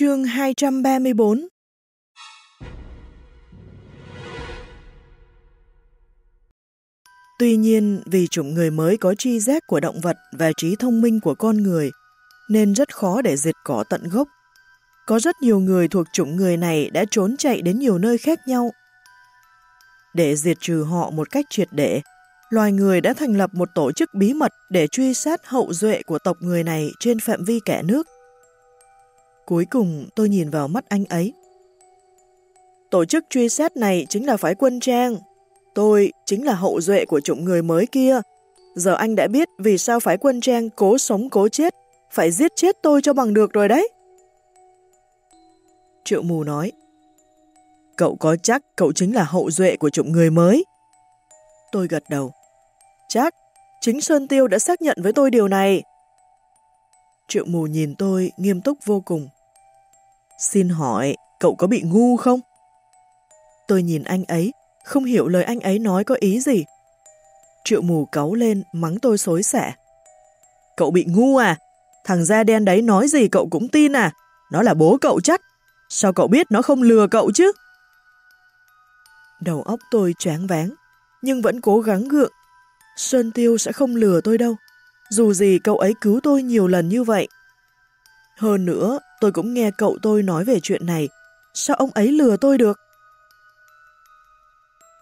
Chương 234 Tuy nhiên, vì chủng người mới có tri giác của động vật và trí thông minh của con người, nên rất khó để diệt cỏ tận gốc. Có rất nhiều người thuộc chủng người này đã trốn chạy đến nhiều nơi khác nhau. Để diệt trừ họ một cách triệt để, loài người đã thành lập một tổ chức bí mật để truy sát hậu duệ của tộc người này trên phạm vi cả nước. Cuối cùng tôi nhìn vào mắt anh ấy. Tổ chức truy xét này chính là phái quân trang. Tôi chính là hậu duệ của chủng người mới kia. Giờ anh đã biết vì sao phái quân trang cố sống cố chết, phải giết chết tôi cho bằng được rồi đấy. Triệu mù nói, Cậu có chắc cậu chính là hậu duệ của chủng người mới? Tôi gật đầu. Chắc, chính Sơn Tiêu đã xác nhận với tôi điều này. Triệu mù nhìn tôi nghiêm túc vô cùng. Xin hỏi, cậu có bị ngu không? Tôi nhìn anh ấy, không hiểu lời anh ấy nói có ý gì. Triệu mù cáu lên, mắng tôi xối xẻ. Cậu bị ngu à? Thằng da đen đấy nói gì cậu cũng tin à? Nó là bố cậu chắc. Sao cậu biết nó không lừa cậu chứ? Đầu óc tôi choáng váng, nhưng vẫn cố gắng gượng. Sơn Tiêu sẽ không lừa tôi đâu. Dù gì cậu ấy cứu tôi nhiều lần như vậy. Hơn nữa, tôi cũng nghe cậu tôi nói về chuyện này. Sao ông ấy lừa tôi được?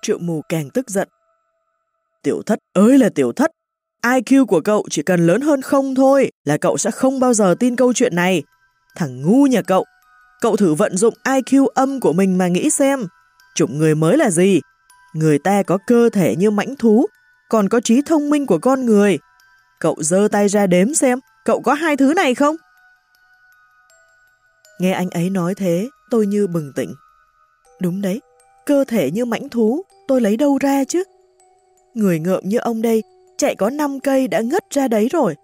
Triệu mù càng tức giận. Tiểu thất ơi là tiểu thất! IQ của cậu chỉ cần lớn hơn không thôi là cậu sẽ không bao giờ tin câu chuyện này. Thằng ngu nhà cậu! Cậu thử vận dụng IQ âm của mình mà nghĩ xem. Chủng người mới là gì? Người ta có cơ thể như mãnh thú, còn có trí thông minh của con người. Cậu dơ tay ra đếm xem, cậu có hai thứ này không? Nghe anh ấy nói thế, tôi như bừng tỉnh. Đúng đấy, cơ thể như mãnh thú, tôi lấy đâu ra chứ? Người ngợm như ông đây, chạy có 5 cây đã ngất ra đấy rồi.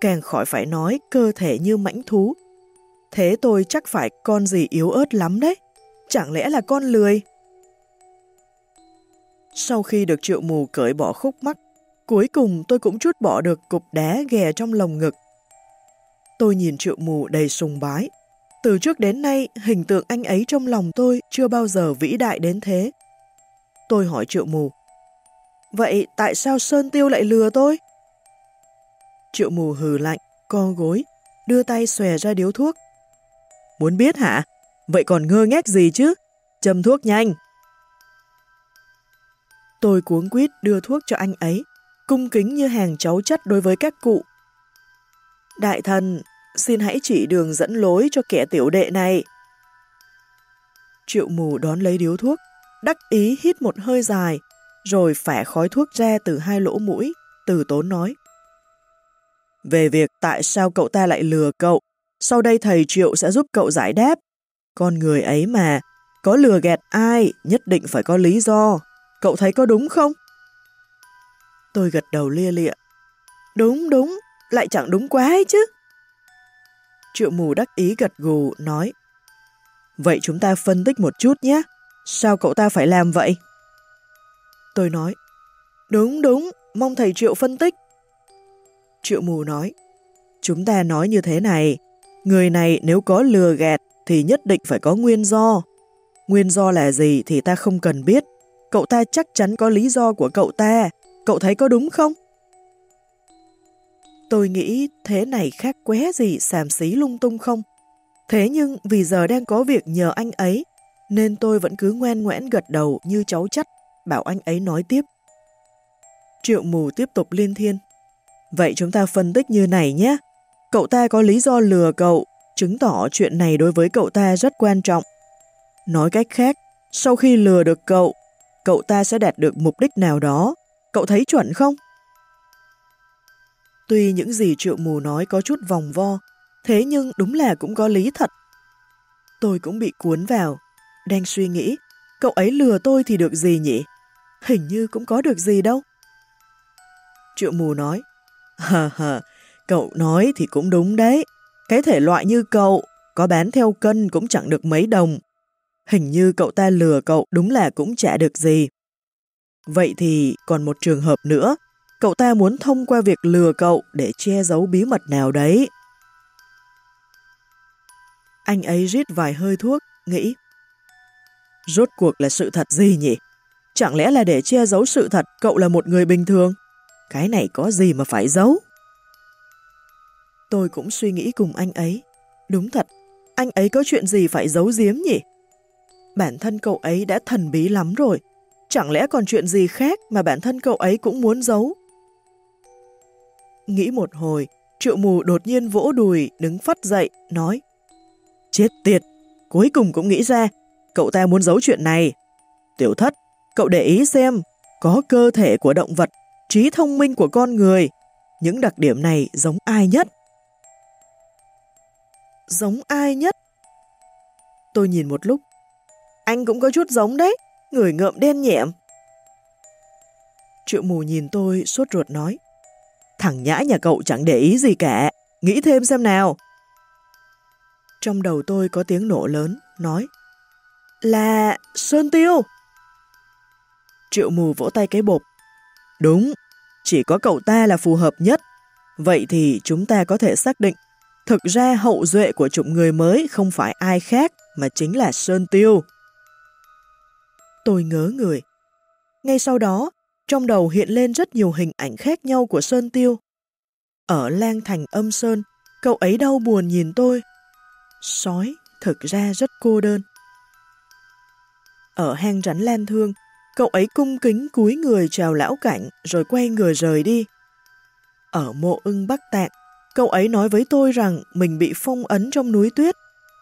Càng khỏi phải nói cơ thể như mãnh thú. Thế tôi chắc phải con gì yếu ớt lắm đấy. Chẳng lẽ là con lười? Sau khi được triệu mù cởi bỏ khúc mắt, cuối cùng tôi cũng chút bỏ được cục đá ghè trong lồng ngực. Tôi nhìn triệu mù đầy sùng bái, từ trước đến nay, hình tượng anh ấy trong lòng tôi chưa bao giờ vĩ đại đến thế. Tôi hỏi triệu mù, Vậy tại sao Sơn Tiêu lại lừa tôi? Triệu mù hừ lạnh, co gối, đưa tay xòe ra điếu thuốc. Muốn biết hả? Vậy còn ngơ ngác gì chứ? Châm thuốc nhanh. Tôi cuống quýt đưa thuốc cho anh ấy, cung kính như hàng cháu chất đối với các cụ. Đại thần, xin hãy chỉ đường dẫn lối cho kẻ tiểu đệ này. Triệu mù đón lấy điếu thuốc, đắc ý hít một hơi dài, rồi phả khói thuốc ra từ hai lỗ mũi, từ tốn nói. Về việc tại sao cậu ta lại lừa cậu, sau đây thầy Triệu sẽ giúp cậu giải đáp. Con người ấy mà, có lừa gạt ai, nhất định phải có lý do. Cậu thấy có đúng không? Tôi gật đầu lia lịa. Đúng, đúng, lại chẳng đúng quá ấy chứ. Triệu mù đắc ý gật gù, nói Vậy chúng ta phân tích một chút nhé. Sao cậu ta phải làm vậy? Tôi nói Đúng đúng, mong thầy Triệu phân tích. Triệu mù nói Chúng ta nói như thế này Người này nếu có lừa gạt thì nhất định phải có nguyên do. Nguyên do là gì thì ta không cần biết. Cậu ta chắc chắn có lý do của cậu ta. Cậu thấy có đúng không? Tôi nghĩ thế này khác qué gì xàm xí lung tung không? Thế nhưng vì giờ đang có việc nhờ anh ấy, nên tôi vẫn cứ ngoan ngoãn gật đầu như cháu chắc, bảo anh ấy nói tiếp. Triệu mù tiếp tục liên thiên. Vậy chúng ta phân tích như này nhé. Cậu ta có lý do lừa cậu, chứng tỏ chuyện này đối với cậu ta rất quan trọng. Nói cách khác, sau khi lừa được cậu, cậu ta sẽ đạt được mục đích nào đó. Cậu thấy chuẩn không? Tuy những gì triệu mù nói có chút vòng vo, thế nhưng đúng là cũng có lý thật. Tôi cũng bị cuốn vào, đang suy nghĩ, cậu ấy lừa tôi thì được gì nhỉ? Hình như cũng có được gì đâu. Triệu mù nói, hờ hờ, cậu nói thì cũng đúng đấy. Cái thể loại như cậu, có bán theo cân cũng chẳng được mấy đồng. Hình như cậu ta lừa cậu đúng là cũng chả được gì. Vậy thì còn một trường hợp nữa, cậu ta muốn thông qua việc lừa cậu để che giấu bí mật nào đấy. Anh ấy rít vài hơi thuốc, nghĩ. Rốt cuộc là sự thật gì nhỉ? Chẳng lẽ là để che giấu sự thật cậu là một người bình thường? Cái này có gì mà phải giấu? Tôi cũng suy nghĩ cùng anh ấy. Đúng thật, anh ấy có chuyện gì phải giấu giếm nhỉ? Bản thân cậu ấy đã thần bí lắm rồi. Chẳng lẽ còn chuyện gì khác mà bản thân cậu ấy cũng muốn giấu? Nghĩ một hồi, triệu mù đột nhiên vỗ đùi, đứng phát dậy, nói Chết tiệt, cuối cùng cũng nghĩ ra, cậu ta muốn giấu chuyện này. Tiểu thất, cậu để ý xem, có cơ thể của động vật, trí thông minh của con người, những đặc điểm này giống ai nhất? Giống ai nhất? Tôi nhìn một lúc. Anh cũng có chút giống đấy, người ngợm đen nhẹm. Triệu mù nhìn tôi suốt ruột nói. Thằng nhã nhà cậu chẳng để ý gì cả, nghĩ thêm xem nào. Trong đầu tôi có tiếng nổ lớn, nói. Là Sơn Tiêu. Triệu mù vỗ tay cái bột. Đúng, chỉ có cậu ta là phù hợp nhất. Vậy thì chúng ta có thể xác định, thực ra hậu duệ của chủng người mới không phải ai khác mà chính là Sơn Tiêu. Tôi ngớ người. Ngay sau đó, trong đầu hiện lên rất nhiều hình ảnh khác nhau của Sơn Tiêu. Ở lang thành âm Sơn, cậu ấy đau buồn nhìn tôi. Sói thực ra rất cô đơn. Ở hang rắn lan thương, cậu ấy cung kính cúi người chào lão cảnh rồi quay người rời đi. Ở mộ ưng Bắc Tạng, cậu ấy nói với tôi rằng mình bị phong ấn trong núi tuyết,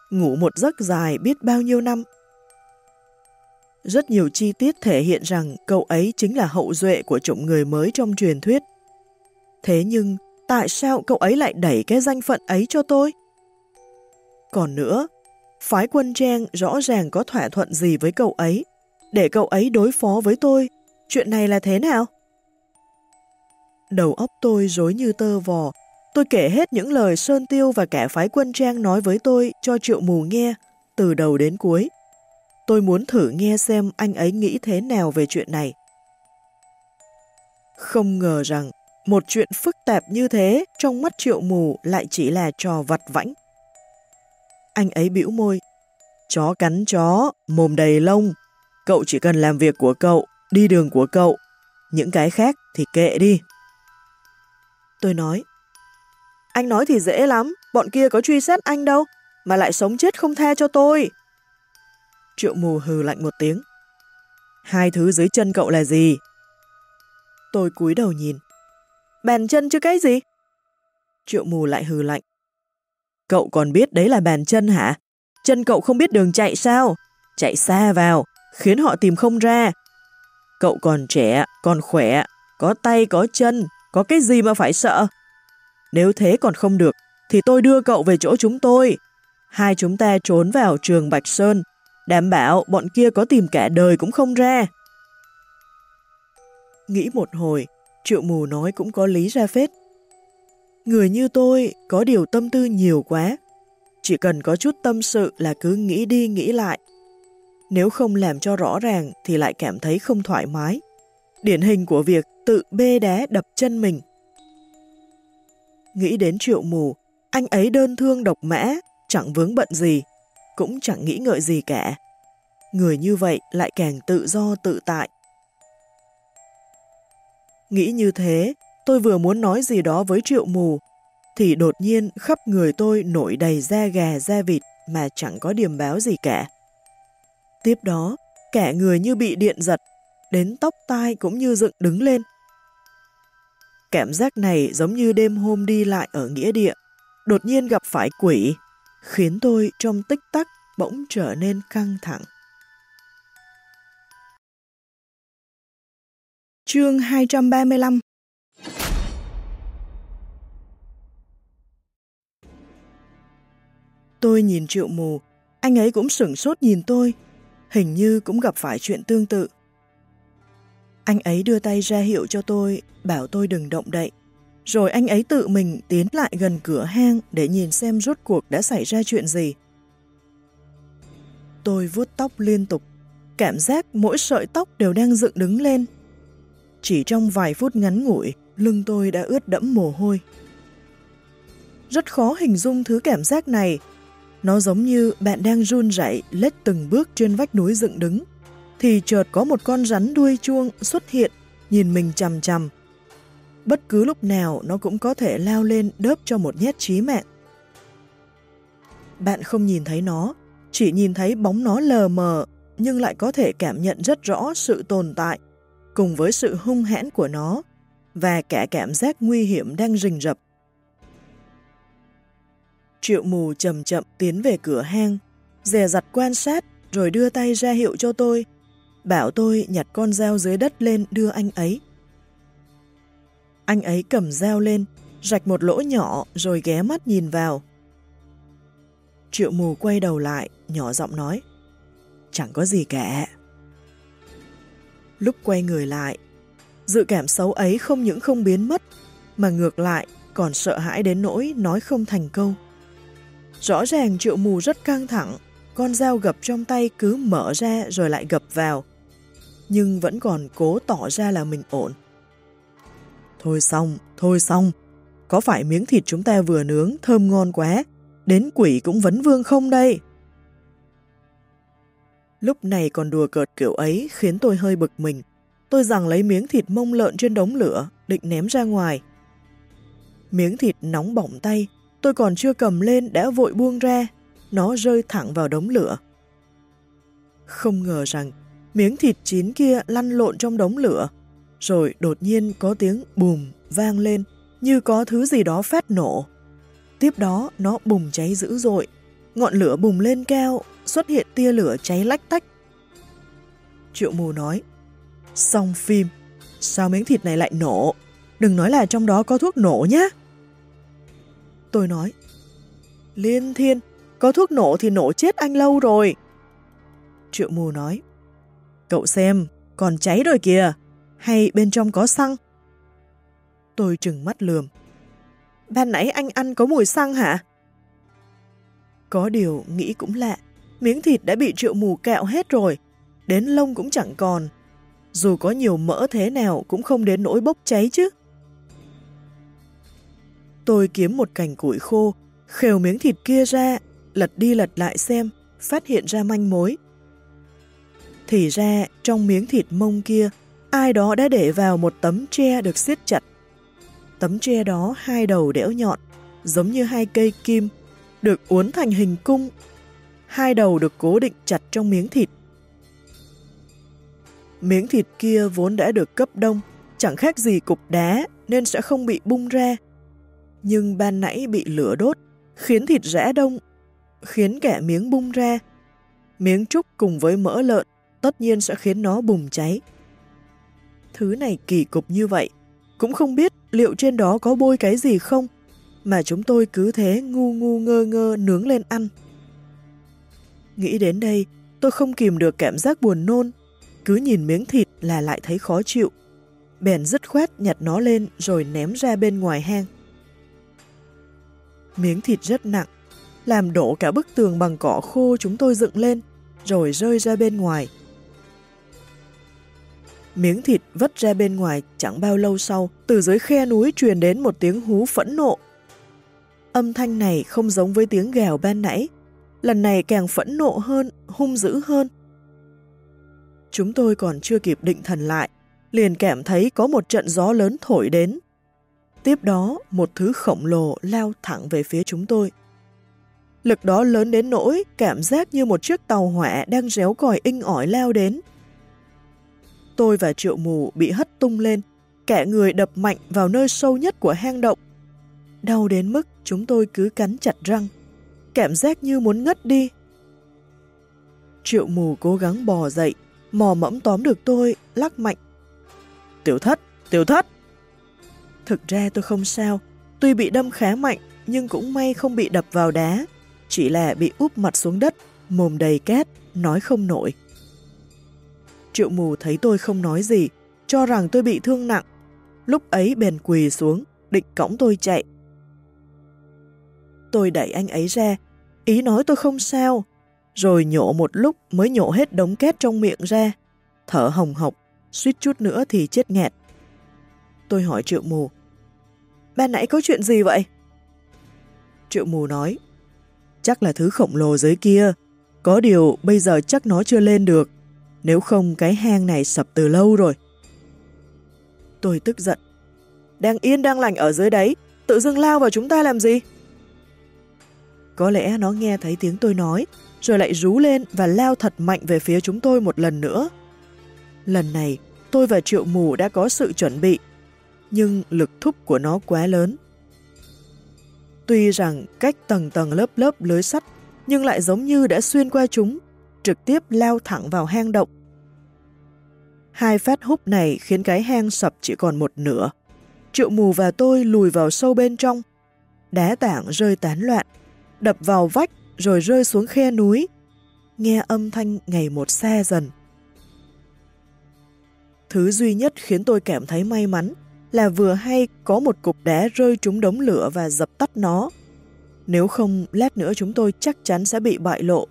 ngủ một giấc dài biết bao nhiêu năm. Rất nhiều chi tiết thể hiện rằng cậu ấy chính là hậu duệ của chủng người mới trong truyền thuyết. Thế nhưng, tại sao cậu ấy lại đẩy cái danh phận ấy cho tôi? Còn nữa, phái quân trang rõ ràng có thỏa thuận gì với cậu ấy, để cậu ấy đối phó với tôi. Chuyện này là thế nào? Đầu óc tôi rối như tơ vò, tôi kể hết những lời Sơn Tiêu và cả phái quân trang nói với tôi cho triệu mù nghe, từ đầu đến cuối. Tôi muốn thử nghe xem anh ấy nghĩ thế nào về chuyện này. Không ngờ rằng một chuyện phức tạp như thế trong mắt triệu mù lại chỉ là trò vặt vãnh. Anh ấy bĩu môi. Chó cắn chó, mồm đầy lông. Cậu chỉ cần làm việc của cậu, đi đường của cậu. Những cái khác thì kệ đi. Tôi nói. Anh nói thì dễ lắm, bọn kia có truy xét anh đâu, mà lại sống chết không tha cho tôi. Triệu mù hừ lạnh một tiếng. Hai thứ dưới chân cậu là gì? Tôi cúi đầu nhìn. Bàn chân chứ cái gì? Triệu mù lại hừ lạnh. Cậu còn biết đấy là bàn chân hả? Chân cậu không biết đường chạy sao? Chạy xa vào, khiến họ tìm không ra. Cậu còn trẻ, còn khỏe, có tay có chân, có cái gì mà phải sợ? Nếu thế còn không được, thì tôi đưa cậu về chỗ chúng tôi. Hai chúng ta trốn vào trường Bạch Sơn, đảm bảo bọn kia có tìm cả đời cũng không ra. Nghĩ một hồi, triệu mù nói cũng có lý ra phết. Người như tôi có điều tâm tư nhiều quá. Chỉ cần có chút tâm sự là cứ nghĩ đi nghĩ lại. Nếu không làm cho rõ ràng thì lại cảm thấy không thoải mái. Điển hình của việc tự bê đá đập chân mình. Nghĩ đến triệu mù, anh ấy đơn thương độc mã, chẳng vướng bận gì, cũng chẳng nghĩ ngợi gì cả. Người như vậy lại càng tự do tự tại. Nghĩ như thế, tôi vừa muốn nói gì đó với triệu mù, thì đột nhiên khắp người tôi nổi đầy da gà da vịt mà chẳng có điểm báo gì cả. Tiếp đó, cả người như bị điện giật, đến tóc tai cũng như dựng đứng lên. Cảm giác này giống như đêm hôm đi lại ở nghĩa địa, đột nhiên gặp phải quỷ, khiến tôi trong tích tắc bỗng trở nên căng thẳng. Chương 235 Tôi nhìn triệu mù, anh ấy cũng sửng sốt nhìn tôi, hình như cũng gặp phải chuyện tương tự. Anh ấy đưa tay ra hiệu cho tôi, bảo tôi đừng động đậy. Rồi anh ấy tự mình tiến lại gần cửa hang để nhìn xem rốt cuộc đã xảy ra chuyện gì. Tôi vuốt tóc liên tục, cảm giác mỗi sợi tóc đều đang dựng đứng lên. Chỉ trong vài phút ngắn ngủi, lưng tôi đã ướt đẫm mồ hôi. Rất khó hình dung thứ cảm giác này, Nó giống như bạn đang run rẩy lết từng bước trên vách núi dựng đứng, thì chợt có một con rắn đuôi chuông xuất hiện, nhìn mình chằm chằm. Bất cứ lúc nào nó cũng có thể lao lên đớp cho một nhát chí mạng. Bạn không nhìn thấy nó, chỉ nhìn thấy bóng nó lờ mờ, nhưng lại có thể cảm nhận rất rõ sự tồn tại, cùng với sự hung hãn của nó, và cả cảm giác nguy hiểm đang rình rập. Triệu mù chậm chậm tiến về cửa hang, dè dặt quan sát rồi đưa tay ra hiệu cho tôi, bảo tôi nhặt con dao dưới đất lên đưa anh ấy. Anh ấy cầm dao lên, rạch một lỗ nhỏ rồi ghé mắt nhìn vào. Triệu mù quay đầu lại, nhỏ giọng nói, chẳng có gì cả. Lúc quay người lại, dự cảm xấu ấy không những không biến mất, mà ngược lại còn sợ hãi đến nỗi nói không thành câu. Rõ ràng triệu mù rất căng thẳng, con dao gập trong tay cứ mở ra rồi lại gập vào, nhưng vẫn còn cố tỏ ra là mình ổn. Thôi xong, thôi xong, có phải miếng thịt chúng ta vừa nướng thơm ngon quá, đến quỷ cũng vấn vương không đây? Lúc này còn đùa cợt kiểu ấy khiến tôi hơi bực mình. Tôi rằng lấy miếng thịt mông lợn trên đống lửa, định ném ra ngoài. Miếng thịt nóng bỏng tay, tôi còn chưa cầm lên đã vội buông ra, nó rơi thẳng vào đống lửa. Không ngờ rằng miếng thịt chín kia lăn lộn trong đống lửa, rồi đột nhiên có tiếng bùm vang lên như có thứ gì đó phát nổ. Tiếp đó nó bùng cháy dữ dội, ngọn lửa bùng lên cao, xuất hiện tia lửa cháy lách tách. Triệu mù nói, xong phim, sao miếng thịt này lại nổ? Đừng nói là trong đó có thuốc nổ nhé. Tôi nói, liên thiên, có thuốc nổ thì nổ chết anh lâu rồi. Triệu mù nói, cậu xem, còn cháy rồi kìa, hay bên trong có xăng? Tôi trừng mắt lườm. Ban nãy anh ăn có mùi xăng hả? Có điều nghĩ cũng lạ, miếng thịt đã bị triệu mù kẹo hết rồi, đến lông cũng chẳng còn. Dù có nhiều mỡ thế nào cũng không đến nỗi bốc cháy chứ. Tôi kiếm một cành củi khô, khều miếng thịt kia ra, lật đi lật lại xem, phát hiện ra manh mối. Thì ra, trong miếng thịt mông kia, ai đó đã để vào một tấm tre được siết chặt. Tấm tre đó hai đầu đẽo nhọn, giống như hai cây kim, được uốn thành hình cung. Hai đầu được cố định chặt trong miếng thịt. Miếng thịt kia vốn đã được cấp đông, chẳng khác gì cục đá nên sẽ không bị bung ra. Nhưng ban nãy bị lửa đốt, khiến thịt rã đông, khiến kẻ miếng bung ra. Miếng trúc cùng với mỡ lợn tất nhiên sẽ khiến nó bùng cháy. Thứ này kỳ cục như vậy, cũng không biết liệu trên đó có bôi cái gì không, mà chúng tôi cứ thế ngu ngu ngơ ngơ nướng lên ăn. Nghĩ đến đây, tôi không kìm được cảm giác buồn nôn, cứ nhìn miếng thịt là lại thấy khó chịu. Bèn dứt khoát nhặt nó lên rồi ném ra bên ngoài hang. Miếng thịt rất nặng, làm đổ cả bức tường bằng cỏ khô chúng tôi dựng lên, rồi rơi ra bên ngoài. Miếng thịt vất ra bên ngoài chẳng bao lâu sau, từ dưới khe núi truyền đến một tiếng hú phẫn nộ. Âm thanh này không giống với tiếng gào ban nãy, lần này càng phẫn nộ hơn, hung dữ hơn. Chúng tôi còn chưa kịp định thần lại, liền cảm thấy có một trận gió lớn thổi đến. Tiếp đó, một thứ khổng lồ lao thẳng về phía chúng tôi. Lực đó lớn đến nỗi cảm giác như một chiếc tàu hỏa đang réo còi inh ỏi lao đến. Tôi và triệu mù bị hất tung lên, kẻ người đập mạnh vào nơi sâu nhất của hang động. Đau đến mức chúng tôi cứ cắn chặt răng, cảm giác như muốn ngất đi. Triệu mù cố gắng bò dậy, mò mẫm tóm được tôi, lắc mạnh. Tiểu thất, tiểu thất! Thực ra tôi không sao, tuy bị đâm khá mạnh, nhưng cũng may không bị đập vào đá, chỉ là bị úp mặt xuống đất, mồm đầy cát, nói không nổi. Triệu mù thấy tôi không nói gì, cho rằng tôi bị thương nặng. Lúc ấy bèn quỳ xuống, định cõng tôi chạy. Tôi đẩy anh ấy ra, ý nói tôi không sao, rồi nhổ một lúc mới nhổ hết đống két trong miệng ra, thở hồng hộc, suýt chút nữa thì chết nghẹt. Tôi hỏi triệu mù, ban nãy có chuyện gì vậy? Triệu mù nói, Chắc là thứ khổng lồ dưới kia. Có điều bây giờ chắc nó chưa lên được. Nếu không cái hang này sập từ lâu rồi. Tôi tức giận. Đang yên đang lành ở dưới đấy, tự dưng lao vào chúng ta làm gì? Có lẽ nó nghe thấy tiếng tôi nói, rồi lại rú lên và lao thật mạnh về phía chúng tôi một lần nữa. Lần này, tôi và triệu mù đã có sự chuẩn bị, nhưng lực thúc của nó quá lớn. Tuy rằng cách tầng tầng lớp lớp lưới sắt, nhưng lại giống như đã xuyên qua chúng, trực tiếp lao thẳng vào hang động. Hai phát hút này khiến cái hang sập chỉ còn một nửa. Triệu mù và tôi lùi vào sâu bên trong. Đá tảng rơi tán loạn, đập vào vách rồi rơi xuống khe núi. Nghe âm thanh ngày một xa dần. Thứ duy nhất khiến tôi cảm thấy may mắn là vừa hay có một cục đá rơi trúng đống lửa và dập tắt nó. Nếu không, lát nữa chúng tôi chắc chắn sẽ bị bại lộ.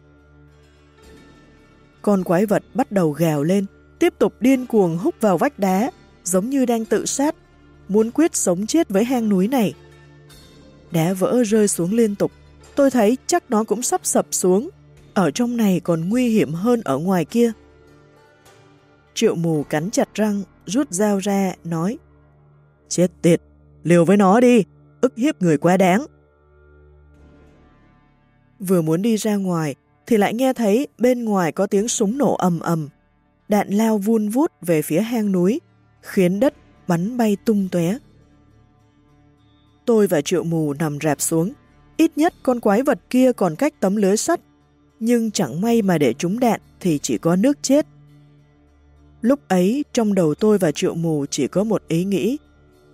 Con quái vật bắt đầu gào lên, tiếp tục điên cuồng hút vào vách đá, giống như đang tự sát, muốn quyết sống chết với hang núi này. Đá vỡ rơi xuống liên tục, tôi thấy chắc nó cũng sắp sập xuống, ở trong này còn nguy hiểm hơn ở ngoài kia. Triệu mù cắn chặt răng, rút dao ra, nói Chết tiệt, liều với nó đi, ức hiếp người quá đáng. Vừa muốn đi ra ngoài, thì lại nghe thấy bên ngoài có tiếng súng nổ ầm ầm. Đạn lao vun vút về phía hang núi, khiến đất bắn bay tung tóe. Tôi và triệu mù nằm rạp xuống. Ít nhất con quái vật kia còn cách tấm lưới sắt, nhưng chẳng may mà để trúng đạn thì chỉ có nước chết. Lúc ấy, trong đầu tôi và triệu mù chỉ có một ý nghĩ,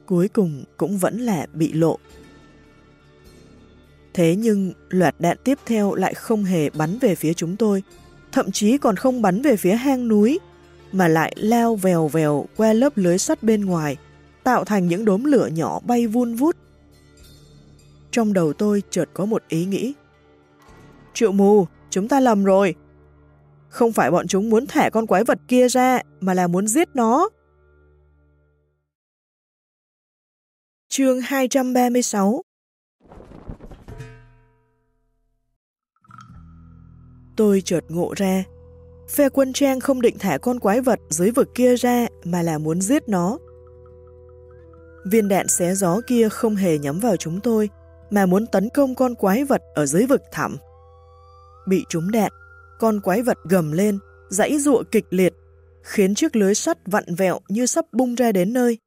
cuối cùng cũng vẫn là bị lộ. Thế nhưng loạt đạn tiếp theo lại không hề bắn về phía chúng tôi, thậm chí còn không bắn về phía hang núi, mà lại lao vèo vèo qua lớp lưới sắt bên ngoài, tạo thành những đốm lửa nhỏ bay vun vút. Trong đầu tôi chợt có một ý nghĩ. Triệu mù, chúng ta lầm rồi. Không phải bọn chúng muốn thả con quái vật kia ra, mà là muốn giết nó. Chương 236 Tôi chợt ngộ ra, phe quân trang không định thả con quái vật dưới vực kia ra mà là muốn giết nó. Viên đạn xé gió kia không hề nhắm vào chúng tôi, mà muốn tấn công con quái vật ở dưới vực thẳm. Bị trúng đạn, con quái vật gầm lên, dãy ruộng kịch liệt, khiến chiếc lưới sắt vặn vẹo như sắp bung ra đến nơi.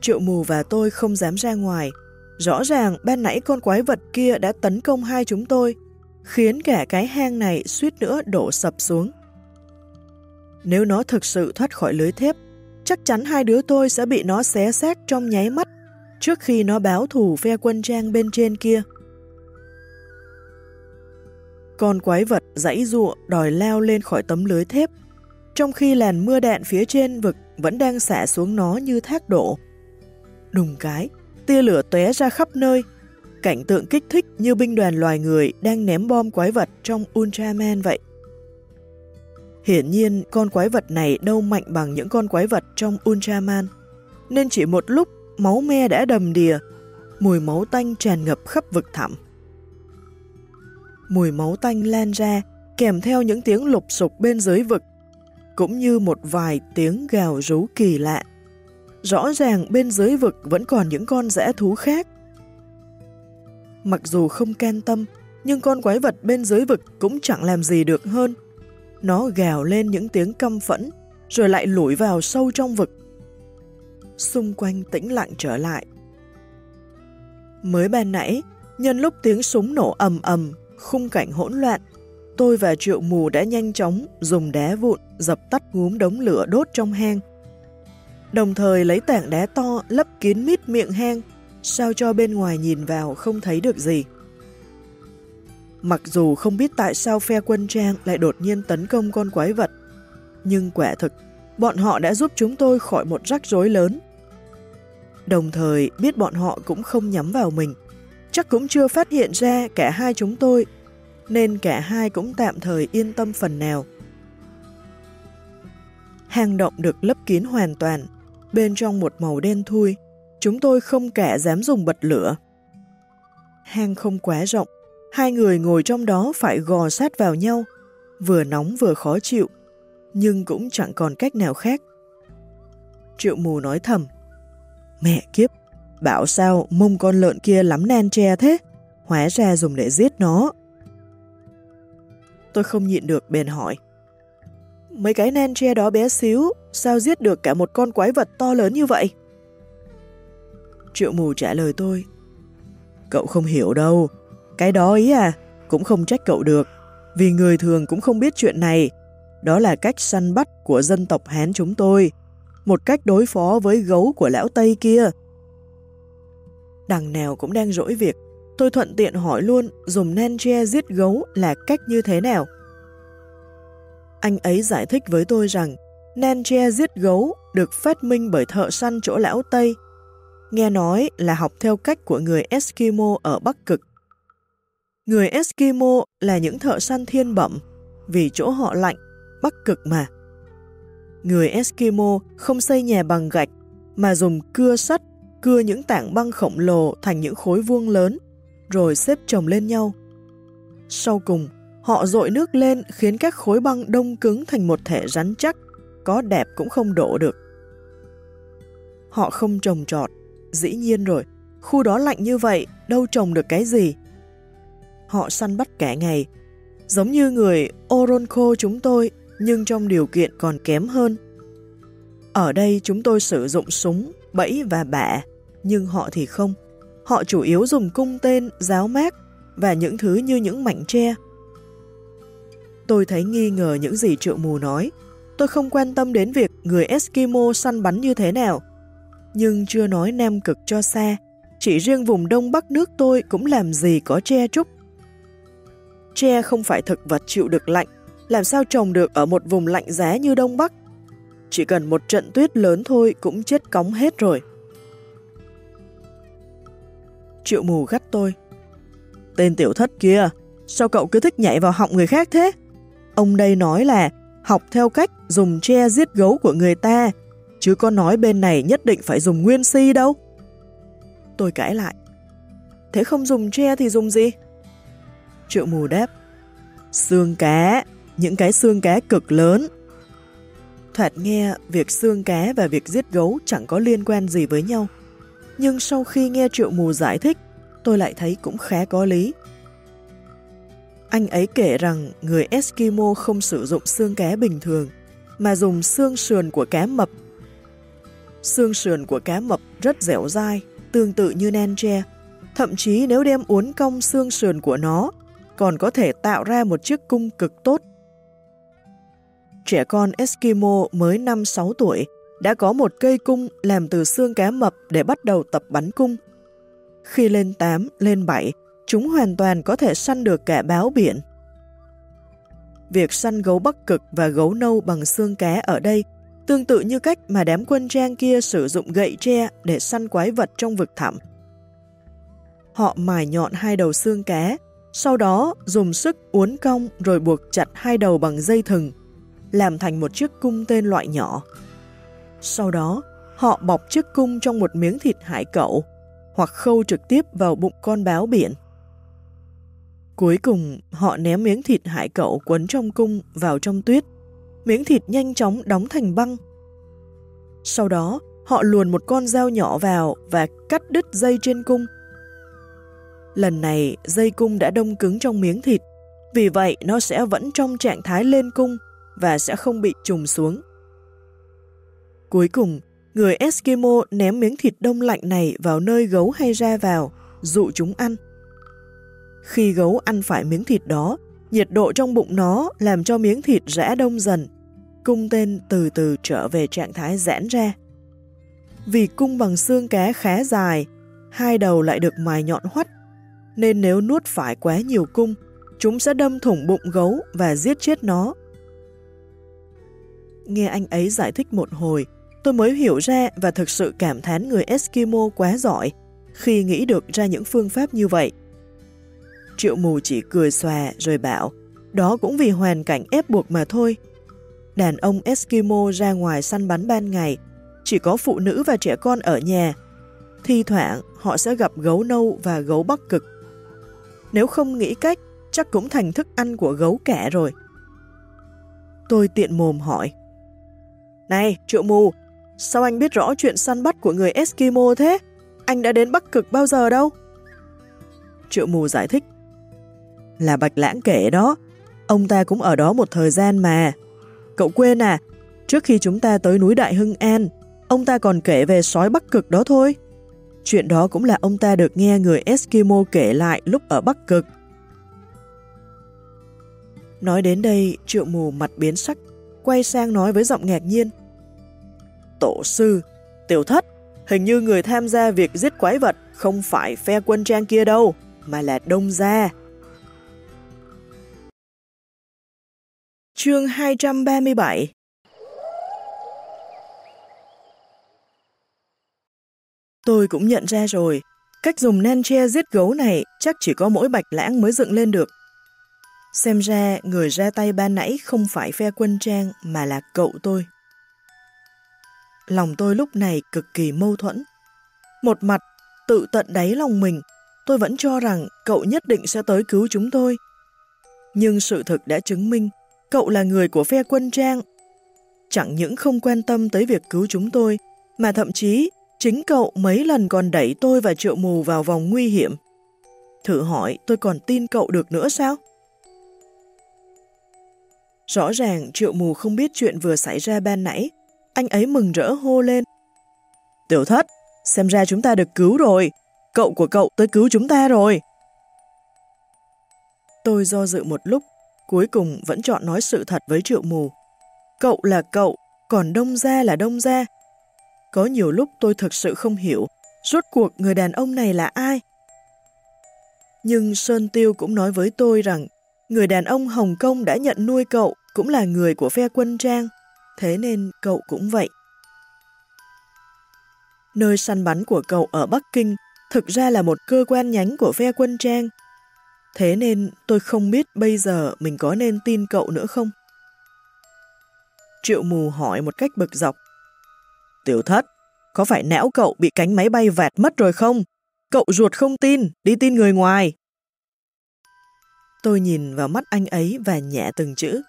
Triệu mù và tôi không dám ra ngoài. Rõ ràng ban nãy con quái vật kia đã tấn công hai chúng tôi, khiến cả cái hang này suýt nữa đổ sập xuống. Nếu nó thực sự thoát khỏi lưới thép, chắc chắn hai đứa tôi sẽ bị nó xé xác trong nháy mắt trước khi nó báo thù phe quân trang bên trên kia. Con quái vật dãy ruộng đòi leo lên khỏi tấm lưới thép, trong khi làn mưa đạn phía trên vực vẫn đang xả xuống nó như thác đổ. Đùng cái, tia lửa tóe ra khắp nơi, cảnh tượng kích thích như binh đoàn loài người đang ném bom quái vật trong Ultraman vậy. Hiển nhiên, con quái vật này đâu mạnh bằng những con quái vật trong Ultraman, nên chỉ một lúc máu me đã đầm đìa, mùi máu tanh tràn ngập khắp vực thẳm. Mùi máu tanh lan ra, kèm theo những tiếng lục sục bên dưới vực, cũng như một vài tiếng gào rú kỳ lạ. Rõ ràng bên dưới vực vẫn còn những con dã thú khác. Mặc dù không can tâm, nhưng con quái vật bên dưới vực cũng chẳng làm gì được hơn. Nó gào lên những tiếng căm phẫn, rồi lại lủi vào sâu trong vực. Xung quanh tĩnh lặng trở lại. Mới ban nãy, nhân lúc tiếng súng nổ ầm ầm, khung cảnh hỗn loạn, tôi và triệu mù đã nhanh chóng dùng đá vụn dập tắt ngúm đống lửa đốt trong hang. Đồng thời lấy tảng đá to lấp kín mít miệng hang, sao cho bên ngoài nhìn vào không thấy được gì. Mặc dù không biết tại sao phe quân trang lại đột nhiên tấn công con quái vật, nhưng quả thực, bọn họ đã giúp chúng tôi khỏi một rắc rối lớn. Đồng thời biết bọn họ cũng không nhắm vào mình, chắc cũng chưa phát hiện ra cả hai chúng tôi, nên cả hai cũng tạm thời yên tâm phần nào. Hang động được lấp kín hoàn toàn, bên trong một màu đen thui, chúng tôi không kẻ dám dùng bật lửa. Hang không quá rộng, Hai người ngồi trong đó phải gò sát vào nhau, vừa nóng vừa khó chịu, nhưng cũng chẳng còn cách nào khác. Triệu mù nói thầm, Mẹ kiếp, bảo sao mông con lợn kia lắm nan tre thế, hóa ra dùng để giết nó. Tôi không nhịn được bèn hỏi, Mấy cái nan tre đó bé xíu, sao giết được cả một con quái vật to lớn như vậy? Triệu mù trả lời tôi, Cậu không hiểu đâu, cái đó ý à, cũng không trách cậu được, vì người thường cũng không biết chuyện này. Đó là cách săn bắt của dân tộc Hán chúng tôi, một cách đối phó với gấu của lão Tây kia. Đằng nào cũng đang rỗi việc, tôi thuận tiện hỏi luôn dùng Nanche giết gấu là cách như thế nào. Anh ấy giải thích với tôi rằng Nanche giết gấu được phát minh bởi thợ săn chỗ lão Tây. Nghe nói là học theo cách của người Eskimo ở Bắc Cực. Người Eskimo là những thợ săn thiên bẩm, vì chỗ họ lạnh, Bắc Cực mà. Người Eskimo không xây nhà bằng gạch, mà dùng cưa sắt, cưa những tảng băng khổng lồ thành những khối vuông lớn, rồi xếp chồng lên nhau. Sau cùng, họ dội nước lên khiến các khối băng đông cứng thành một thể rắn chắc, có đẹp cũng không đổ được. Họ không trồng trọt, dĩ nhiên rồi, khu đó lạnh như vậy, đâu trồng được cái gì. Họ săn bắt cả ngày, giống như người Oronco chúng tôi nhưng trong điều kiện còn kém hơn. Ở đây chúng tôi sử dụng súng, bẫy và bạ, nhưng họ thì không. Họ chủ yếu dùng cung tên, giáo mát và những thứ như những mảnh tre. Tôi thấy nghi ngờ những gì triệu mù nói. Tôi không quan tâm đến việc người Eskimo săn bắn như thế nào. Nhưng chưa nói Nam Cực cho xa, chỉ riêng vùng Đông Bắc nước tôi cũng làm gì có tre trúc. Tre không phải thực vật chịu được lạnh, làm sao trồng được ở một vùng lạnh giá như Đông Bắc. Chỉ cần một trận tuyết lớn thôi cũng chết cóng hết rồi. Triệu mù gắt tôi. Tên tiểu thất kia, sao cậu cứ thích nhảy vào họng người khác thế? Ông đây nói là học theo cách dùng tre giết gấu của người ta, chứ có nói bên này nhất định phải dùng nguyên si đâu. Tôi cãi lại. Thế không dùng tre thì dùng gì? Triệu mù đáp. Xương cá, những cái xương cá cực lớn. Thoạt nghe việc xương cá và việc giết gấu chẳng có liên quan gì với nhau. Nhưng sau khi nghe triệu mù giải thích, tôi lại thấy cũng khá có lý. Anh ấy kể rằng người Eskimo không sử dụng xương cá bình thường, mà dùng xương sườn của cá mập. Xương sườn của cá mập rất dẻo dai, tương tự như nen tre. Thậm chí nếu đem uốn cong xương sườn của nó, còn có thể tạo ra một chiếc cung cực tốt trẻ con Eskimo mới 5-6 tuổi đã có một cây cung làm từ xương cá mập để bắt đầu tập bắn cung. Khi lên 8, lên 7, chúng hoàn toàn có thể săn được cả báo biển. Việc săn gấu bắc cực và gấu nâu bằng xương cá ở đây tương tự như cách mà đám quân trang kia sử dụng gậy tre để săn quái vật trong vực thẳm. Họ mài nhọn hai đầu xương cá, sau đó dùng sức uốn cong rồi buộc chặt hai đầu bằng dây thừng làm thành một chiếc cung tên loại nhỏ. Sau đó, họ bọc chiếc cung trong một miếng thịt hải cẩu hoặc khâu trực tiếp vào bụng con báo biển. Cuối cùng, họ ném miếng thịt hải cẩu quấn trong cung vào trong tuyết. Miếng thịt nhanh chóng đóng thành băng. Sau đó, họ luồn một con dao nhỏ vào và cắt đứt dây trên cung. Lần này, dây cung đã đông cứng trong miếng thịt, vì vậy nó sẽ vẫn trong trạng thái lên cung và sẽ không bị trùng xuống. Cuối cùng, người Eskimo ném miếng thịt đông lạnh này vào nơi gấu hay ra vào, dụ chúng ăn. Khi gấu ăn phải miếng thịt đó, nhiệt độ trong bụng nó làm cho miếng thịt rã đông dần, cung tên từ từ trở về trạng thái giãn ra. Vì cung bằng xương cá khá dài, hai đầu lại được mài nhọn hoắt, nên nếu nuốt phải quá nhiều cung, chúng sẽ đâm thủng bụng gấu và giết chết nó Nghe anh ấy giải thích một hồi, tôi mới hiểu ra và thực sự cảm thán người Eskimo quá giỏi khi nghĩ được ra những phương pháp như vậy. Triệu mù chỉ cười xòa rồi bảo, đó cũng vì hoàn cảnh ép buộc mà thôi. Đàn ông Eskimo ra ngoài săn bắn ban ngày, chỉ có phụ nữ và trẻ con ở nhà. Thi thoảng họ sẽ gặp gấu nâu và gấu bắc cực. Nếu không nghĩ cách, chắc cũng thành thức ăn của gấu kẻ rồi. Tôi tiện mồm hỏi. Này, triệu mù, sao anh biết rõ chuyện săn bắt của người Eskimo thế? Anh đã đến Bắc Cực bao giờ đâu? Triệu mù giải thích. Là Bạch Lãng kể đó, ông ta cũng ở đó một thời gian mà. Cậu quên à, trước khi chúng ta tới núi Đại Hưng An, ông ta còn kể về sói Bắc Cực đó thôi. Chuyện đó cũng là ông ta được nghe người Eskimo kể lại lúc ở Bắc Cực. Nói đến đây, triệu mù mặt biến sắc, quay sang nói với giọng ngạc nhiên. Tổ sư, tiểu thất, hình như người tham gia việc giết quái vật không phải phe quân trang kia đâu, mà là đông gia. Chương 237 Tôi cũng nhận ra rồi, cách dùng nan tre giết gấu này chắc chỉ có mỗi bạch lãng mới dựng lên được. Xem ra người ra tay ban nãy không phải phe quân trang mà là cậu tôi. Lòng tôi lúc này cực kỳ mâu thuẫn. Một mặt, tự tận đáy lòng mình, tôi vẫn cho rằng cậu nhất định sẽ tới cứu chúng tôi. Nhưng sự thực đã chứng minh cậu là người của phe quân trang. Chẳng những không quan tâm tới việc cứu chúng tôi, mà thậm chí chính cậu mấy lần còn đẩy tôi và triệu mù vào vòng nguy hiểm. Thử hỏi tôi còn tin cậu được nữa sao? Rõ ràng triệu mù không biết chuyện vừa xảy ra ban nãy, anh ấy mừng rỡ hô lên. Tiểu thất, xem ra chúng ta được cứu rồi, cậu của cậu tới cứu chúng ta rồi. Tôi do dự một lúc, cuối cùng vẫn chọn nói sự thật với triệu mù. Cậu là cậu, còn đông gia là đông gia. Có nhiều lúc tôi thực sự không hiểu, rốt cuộc người đàn ông này là ai? Nhưng Sơn Tiêu cũng nói với tôi rằng người đàn ông Hồng Kông đã nhận nuôi cậu cũng là người của phe quân trang, thế nên cậu cũng vậy. Nơi săn bắn của cậu ở Bắc Kinh thực ra là một cơ quan nhánh của phe quân trang, thế nên tôi không biết bây giờ mình có nên tin cậu nữa không. Triệu mù hỏi một cách bực dọc. Tiểu thất, có phải não cậu bị cánh máy bay vẹt mất rồi không? Cậu ruột không tin, đi tin người ngoài. Tôi nhìn vào mắt anh ấy và nhẹ từng chữ.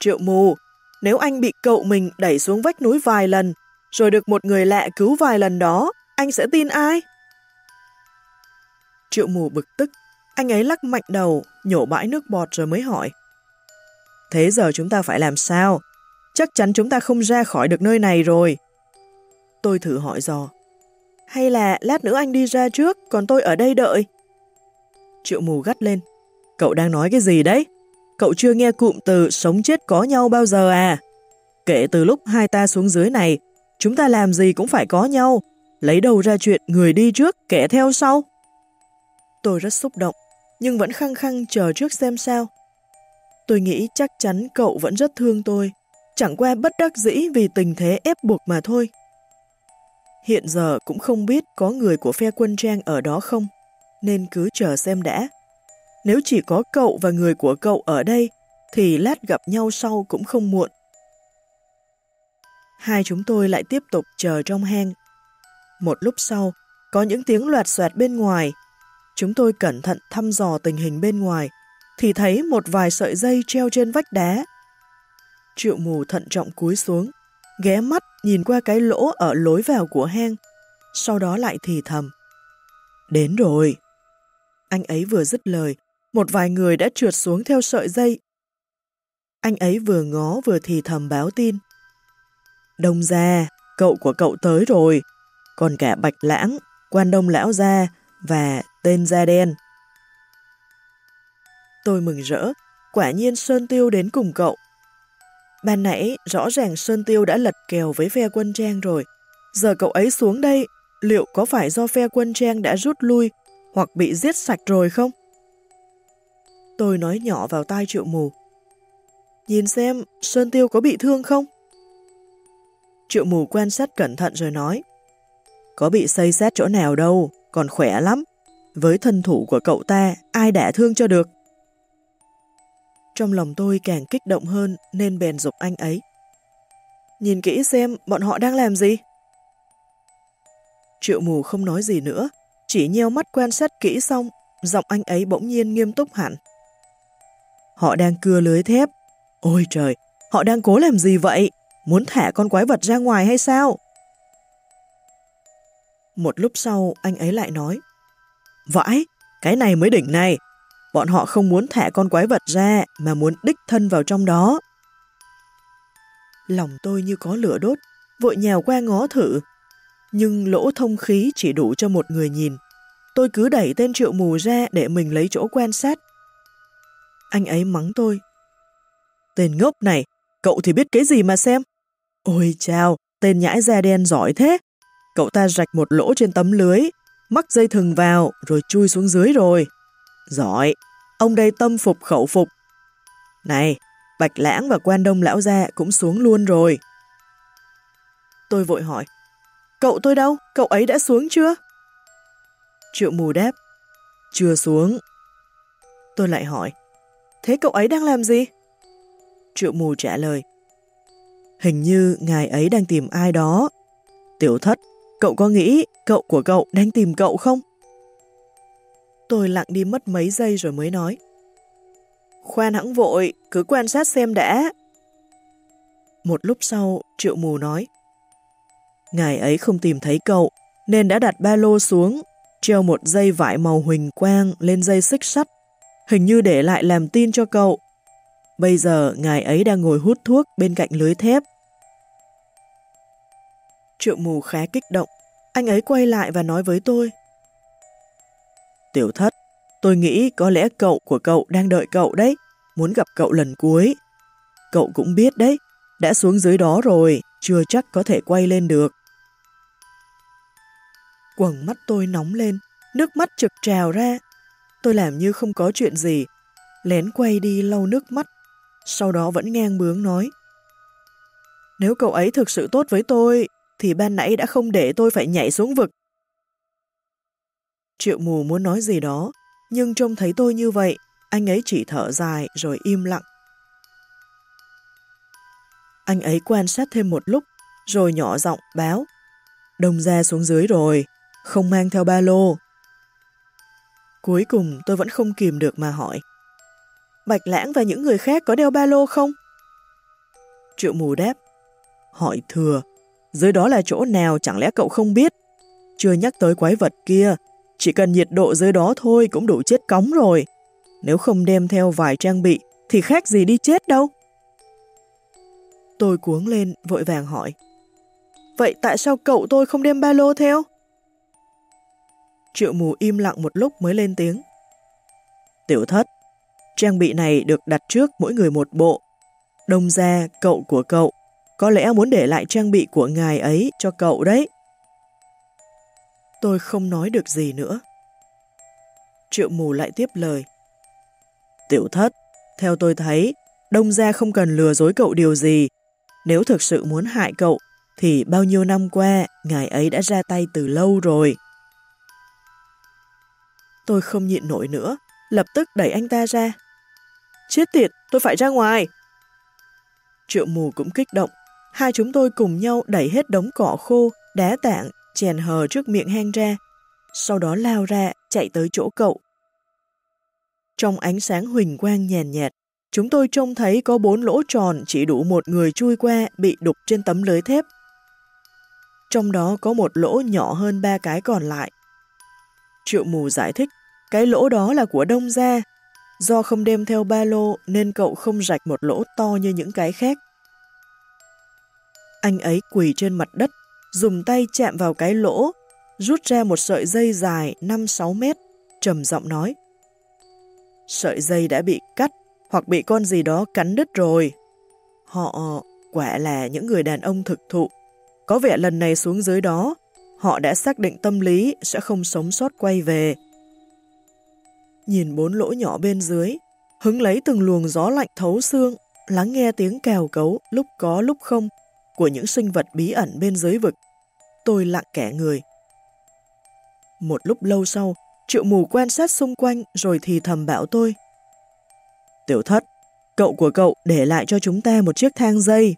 Triệu mù, nếu anh bị cậu mình đẩy xuống vách núi vài lần, rồi được một người lạ cứu vài lần đó, anh sẽ tin ai? Triệu mù bực tức, anh ấy lắc mạnh đầu, nhổ bãi nước bọt rồi mới hỏi. Thế giờ chúng ta phải làm sao? Chắc chắn chúng ta không ra khỏi được nơi này rồi. Tôi thử hỏi dò. Hay là lát nữa anh đi ra trước, còn tôi ở đây đợi? Triệu mù gắt lên. Cậu đang nói cái gì đấy? Cậu chưa nghe cụm từ sống chết có nhau bao giờ à? Kể từ lúc hai ta xuống dưới này, chúng ta làm gì cũng phải có nhau, lấy đầu ra chuyện người đi trước, kẻ theo sau. Tôi rất xúc động, nhưng vẫn khăng khăng chờ trước xem sao. Tôi nghĩ chắc chắn cậu vẫn rất thương tôi, chẳng qua bất đắc dĩ vì tình thế ép buộc mà thôi. Hiện giờ cũng không biết có người của phe quân trang ở đó không, nên cứ chờ xem đã. Nếu chỉ có cậu và người của cậu ở đây, thì lát gặp nhau sau cũng không muộn. Hai chúng tôi lại tiếp tục chờ trong hang. Một lúc sau, có những tiếng loạt xoẹt bên ngoài. Chúng tôi cẩn thận thăm dò tình hình bên ngoài, thì thấy một vài sợi dây treo trên vách đá. Triệu mù thận trọng cúi xuống, ghé mắt nhìn qua cái lỗ ở lối vào của hang, sau đó lại thì thầm. Đến rồi. Anh ấy vừa dứt lời, một vài người đã trượt xuống theo sợi dây. Anh ấy vừa ngó vừa thì thầm báo tin. Đông gia, cậu của cậu tới rồi, còn cả Bạch Lãng, quan đông lão gia và tên da đen. Tôi mừng rỡ, quả nhiên Sơn Tiêu đến cùng cậu. Ban nãy rõ ràng Sơn Tiêu đã lật kèo với phe quân trang rồi. Giờ cậu ấy xuống đây, liệu có phải do phe quân trang đã rút lui hoặc bị giết sạch rồi không? Tôi nói nhỏ vào tai triệu mù. Nhìn xem, Sơn Tiêu có bị thương không? Triệu mù quan sát cẩn thận rồi nói. Có bị xây xét chỗ nào đâu, còn khỏe lắm. Với thân thủ của cậu ta, ai đã thương cho được. Trong lòng tôi càng kích động hơn nên bèn dục anh ấy. Nhìn kỹ xem bọn họ đang làm gì. Triệu mù không nói gì nữa, chỉ nheo mắt quan sát kỹ xong, giọng anh ấy bỗng nhiên nghiêm túc hẳn. Họ đang cưa lưới thép. Ôi trời, họ đang cố làm gì vậy? Muốn thả con quái vật ra ngoài hay sao? Một lúc sau, anh ấy lại nói. Vãi, cái này mới đỉnh này. Bọn họ không muốn thả con quái vật ra, mà muốn đích thân vào trong đó. Lòng tôi như có lửa đốt, vội nhào qua ngó thử. Nhưng lỗ thông khí chỉ đủ cho một người nhìn. Tôi cứ đẩy tên triệu mù ra để mình lấy chỗ quan sát. Anh ấy mắng tôi. Tên ngốc này, cậu thì biết cái gì mà xem. Ôi chào, tên nhãi da đen giỏi thế. Cậu ta rạch một lỗ trên tấm lưới, mắc dây thừng vào rồi chui xuống dưới rồi. Giỏi, ông đây tâm phục khẩu phục. Này, Bạch Lãng và quan đông lão gia cũng xuống luôn rồi. Tôi vội hỏi, cậu tôi đâu? Cậu ấy đã xuống chưa? Triệu mù đáp, chưa xuống. Tôi lại hỏi, thế cậu ấy đang làm gì? Triệu mù trả lời, hình như ngài ấy đang tìm ai đó. Tiểu thất, cậu có nghĩ cậu của cậu đang tìm cậu không? Tôi lặng đi mất mấy giây rồi mới nói. Khoan hãng vội, cứ quan sát xem đã. Một lúc sau, triệu mù nói. Ngài ấy không tìm thấy cậu, nên đã đặt ba lô xuống, treo một dây vải màu huỳnh quang lên dây xích sắt, hình như để lại làm tin cho cậu. Bây giờ, ngài ấy đang ngồi hút thuốc bên cạnh lưới thép. Triệu mù khá kích động, anh ấy quay lại và nói với tôi. Tiểu thất, tôi nghĩ có lẽ cậu của cậu đang đợi cậu đấy, muốn gặp cậu lần cuối. Cậu cũng biết đấy, đã xuống dưới đó rồi, chưa chắc có thể quay lên được. Quầng mắt tôi nóng lên, nước mắt trực trào ra. Tôi làm như không có chuyện gì, lén quay đi lau nước mắt, sau đó vẫn ngang bướng nói. Nếu cậu ấy thực sự tốt với tôi, thì ban nãy đã không để tôi phải nhảy xuống vực. Triệu mù muốn nói gì đó, nhưng trông thấy tôi như vậy, anh ấy chỉ thở dài rồi im lặng. Anh ấy quan sát thêm một lúc, rồi nhỏ giọng báo. Đông ra xuống dưới rồi, không mang theo ba lô. Cuối cùng tôi vẫn không kìm được mà hỏi. Bạch Lãng và những người khác có đeo ba lô không? Triệu mù đáp. Hỏi thừa, dưới đó là chỗ nào chẳng lẽ cậu không biết? Chưa nhắc tới quái vật kia, chỉ cần nhiệt độ dưới đó thôi cũng đủ chết cống rồi. Nếu không đem theo vài trang bị thì khác gì đi chết đâu. Tôi cuống lên, vội vàng hỏi. Vậy tại sao cậu tôi không đem ba lô theo? Triệu mù im lặng một lúc mới lên tiếng. Tiểu thất, trang bị này được đặt trước mỗi người một bộ. Đông ra, cậu của cậu, có lẽ muốn để lại trang bị của ngài ấy cho cậu đấy. Tôi không nói được gì nữa. Triệu mù lại tiếp lời. Tiểu thất, theo tôi thấy, đông gia không cần lừa dối cậu điều gì. Nếu thực sự muốn hại cậu, thì bao nhiêu năm qua, ngài ấy đã ra tay từ lâu rồi. Tôi không nhịn nổi nữa, lập tức đẩy anh ta ra. Chết tiệt, tôi phải ra ngoài. Triệu mù cũng kích động, hai chúng tôi cùng nhau đẩy hết đống cỏ khô, đá tảng, chèn hờ trước miệng hang ra, sau đó lao ra, chạy tới chỗ cậu. Trong ánh sáng huỳnh quang nhàn nhạt, chúng tôi trông thấy có bốn lỗ tròn chỉ đủ một người chui qua bị đục trên tấm lưới thép. Trong đó có một lỗ nhỏ hơn ba cái còn lại. Triệu mù giải thích, cái lỗ đó là của đông gia. Do không đem theo ba lô nên cậu không rạch một lỗ to như những cái khác. Anh ấy quỳ trên mặt đất, dùng tay chạm vào cái lỗ, rút ra một sợi dây dài 5-6 mét, trầm giọng nói. Sợi dây đã bị cắt hoặc bị con gì đó cắn đứt rồi. Họ quả là những người đàn ông thực thụ. Có vẻ lần này xuống dưới đó, họ đã xác định tâm lý sẽ không sống sót quay về. Nhìn bốn lỗ nhỏ bên dưới, hứng lấy từng luồng gió lạnh thấu xương, lắng nghe tiếng cào cấu lúc có lúc không của những sinh vật bí ẩn bên dưới vực. Tôi lặng kẻ người. Một lúc lâu sau, triệu mù quan sát xung quanh rồi thì thầm bảo tôi. Tiểu thất, cậu của cậu để lại cho chúng ta một chiếc thang dây.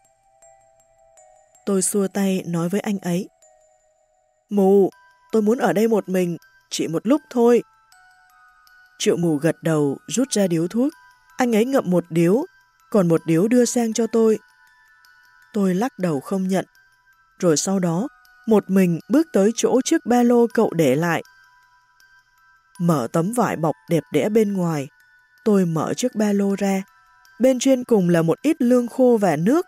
Tôi xua tay nói với anh ấy. Mù, tôi muốn ở đây một mình, chỉ một lúc thôi. Triệu mù gật đầu, rút ra điếu thuốc. Anh ấy ngậm một điếu, còn một điếu đưa sang cho tôi. Tôi lắc đầu không nhận. Rồi sau đó, một mình bước tới chỗ chiếc ba lô cậu để lại. Mở tấm vải bọc đẹp đẽ bên ngoài, tôi mở chiếc ba lô ra. Bên trên cùng là một ít lương khô và nước,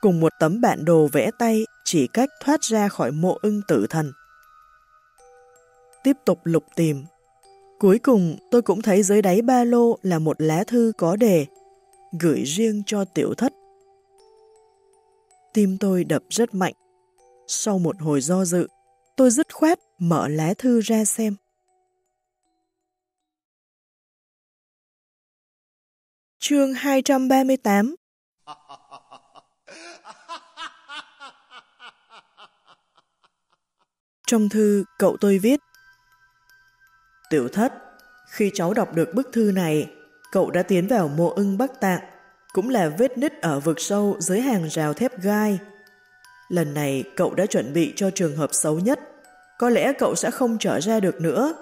cùng một tấm bản đồ vẽ tay chỉ cách thoát ra khỏi mộ ưng tử thần. Tiếp tục lục tìm. Cuối cùng tôi cũng thấy dưới đáy ba lô là một lá thư có đề, gửi riêng cho tiểu thất. Tim tôi đập rất mạnh. Sau một hồi do dự, tôi dứt khoát mở lá thư ra xem. Chương 238 Trong thư, cậu tôi viết Tiểu thất, khi cháu đọc được bức thư này, cậu đã tiến vào mộ ưng Bắc Tạng, cũng là vết nứt ở vực sâu dưới hàng rào thép gai. Lần này cậu đã chuẩn bị cho trường hợp xấu nhất, có lẽ cậu sẽ không trở ra được nữa.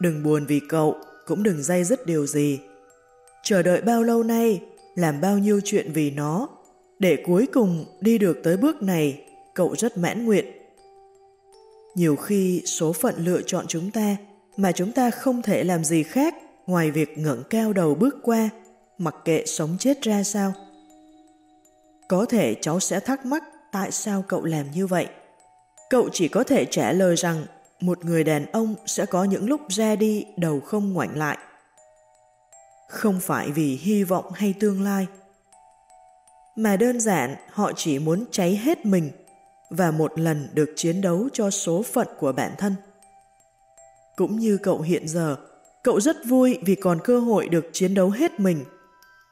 Đừng buồn vì cậu, cũng đừng dây dứt điều gì. Chờ đợi bao lâu nay, làm bao nhiêu chuyện vì nó, để cuối cùng đi được tới bước này, cậu rất mãn nguyện. Nhiều khi số phận lựa chọn chúng ta mà chúng ta không thể làm gì khác ngoài việc ngẩng cao đầu bước qua, mặc kệ sống chết ra sao. Có thể cháu sẽ thắc mắc tại sao cậu làm như vậy. Cậu chỉ có thể trả lời rằng một người đàn ông sẽ có những lúc ra đi đầu không ngoảnh lại. Không phải vì hy vọng hay tương lai, mà đơn giản họ chỉ muốn cháy hết mình và một lần được chiến đấu cho số phận của bản thân. Cũng như cậu hiện giờ, cậu rất vui vì còn cơ hội được chiến đấu hết mình.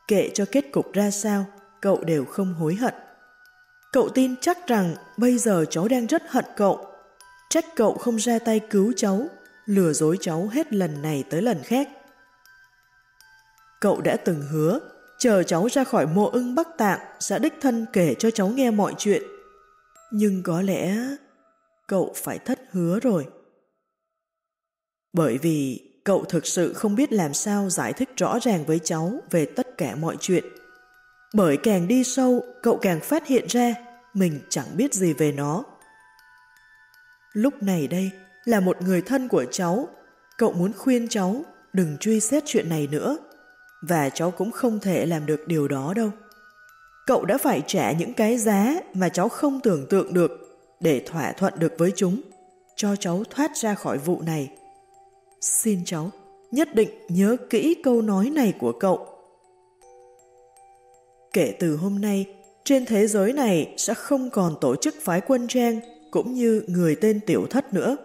Kệ cho kết cục ra sao, cậu đều không hối hận. Cậu tin chắc rằng bây giờ cháu đang rất hận cậu. Trách cậu không ra tay cứu cháu, lừa dối cháu hết lần này tới lần khác. Cậu đã từng hứa, chờ cháu ra khỏi mộ ưng Bắc Tạng sẽ đích thân kể cho cháu nghe mọi chuyện. Nhưng có lẽ cậu phải thất hứa rồi. Bởi vì cậu thực sự không biết làm sao giải thích rõ ràng với cháu về tất cả mọi chuyện. Bởi càng đi sâu, cậu càng phát hiện ra mình chẳng biết gì về nó. Lúc này đây là một người thân của cháu, cậu muốn khuyên cháu đừng truy xét chuyện này nữa, và cháu cũng không thể làm được điều đó đâu. Cậu đã phải trả những cái giá mà cháu không tưởng tượng được để thỏa thuận được với chúng, cho cháu thoát ra khỏi vụ này. Xin cháu, nhất định nhớ kỹ câu nói này của cậu. Kể từ hôm nay, trên thế giới này sẽ không còn tổ chức phái quân trang cũng như người tên tiểu thất nữa.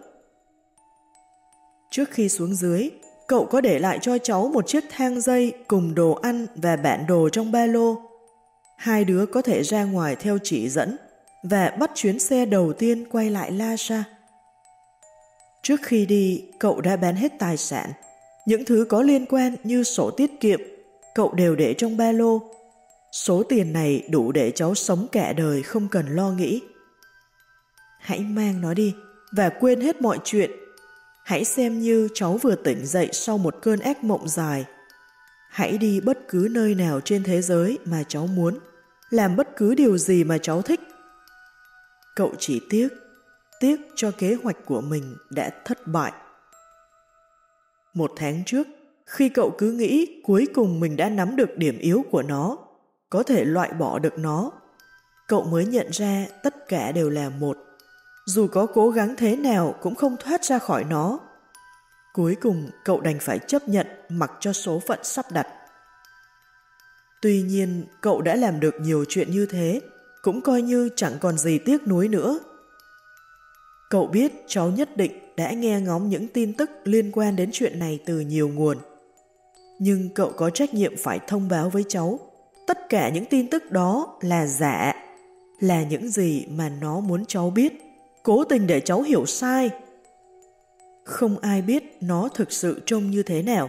Trước khi xuống dưới, cậu có để lại cho cháu một chiếc thang dây cùng đồ ăn và bản đồ trong ba lô. Hai đứa có thể ra ngoài theo chỉ dẫn và bắt chuyến xe đầu tiên quay lại La Sa. Trước khi đi, cậu đã bán hết tài sản. Những thứ có liên quan như sổ tiết kiệm, cậu đều để trong ba lô. Số tiền này đủ để cháu sống cả đời không cần lo nghĩ. Hãy mang nó đi và quên hết mọi chuyện. Hãy xem như cháu vừa tỉnh dậy sau một cơn ác mộng dài. Hãy đi bất cứ nơi nào trên thế giới mà cháu muốn, làm bất cứ điều gì mà cháu thích. Cậu chỉ tiếc tiếc cho kế hoạch của mình đã thất bại. Một tháng trước, khi cậu cứ nghĩ cuối cùng mình đã nắm được điểm yếu của nó, có thể loại bỏ được nó, cậu mới nhận ra tất cả đều là một. Dù có cố gắng thế nào cũng không thoát ra khỏi nó. Cuối cùng cậu đành phải chấp nhận mặc cho số phận sắp đặt. Tuy nhiên, cậu đã làm được nhiều chuyện như thế, cũng coi như chẳng còn gì tiếc nuối nữa. Cậu biết cháu nhất định đã nghe ngóng những tin tức liên quan đến chuyện này từ nhiều nguồn. Nhưng cậu có trách nhiệm phải thông báo với cháu. Tất cả những tin tức đó là giả, là những gì mà nó muốn cháu biết, cố tình để cháu hiểu sai. Không ai biết nó thực sự trông như thế nào.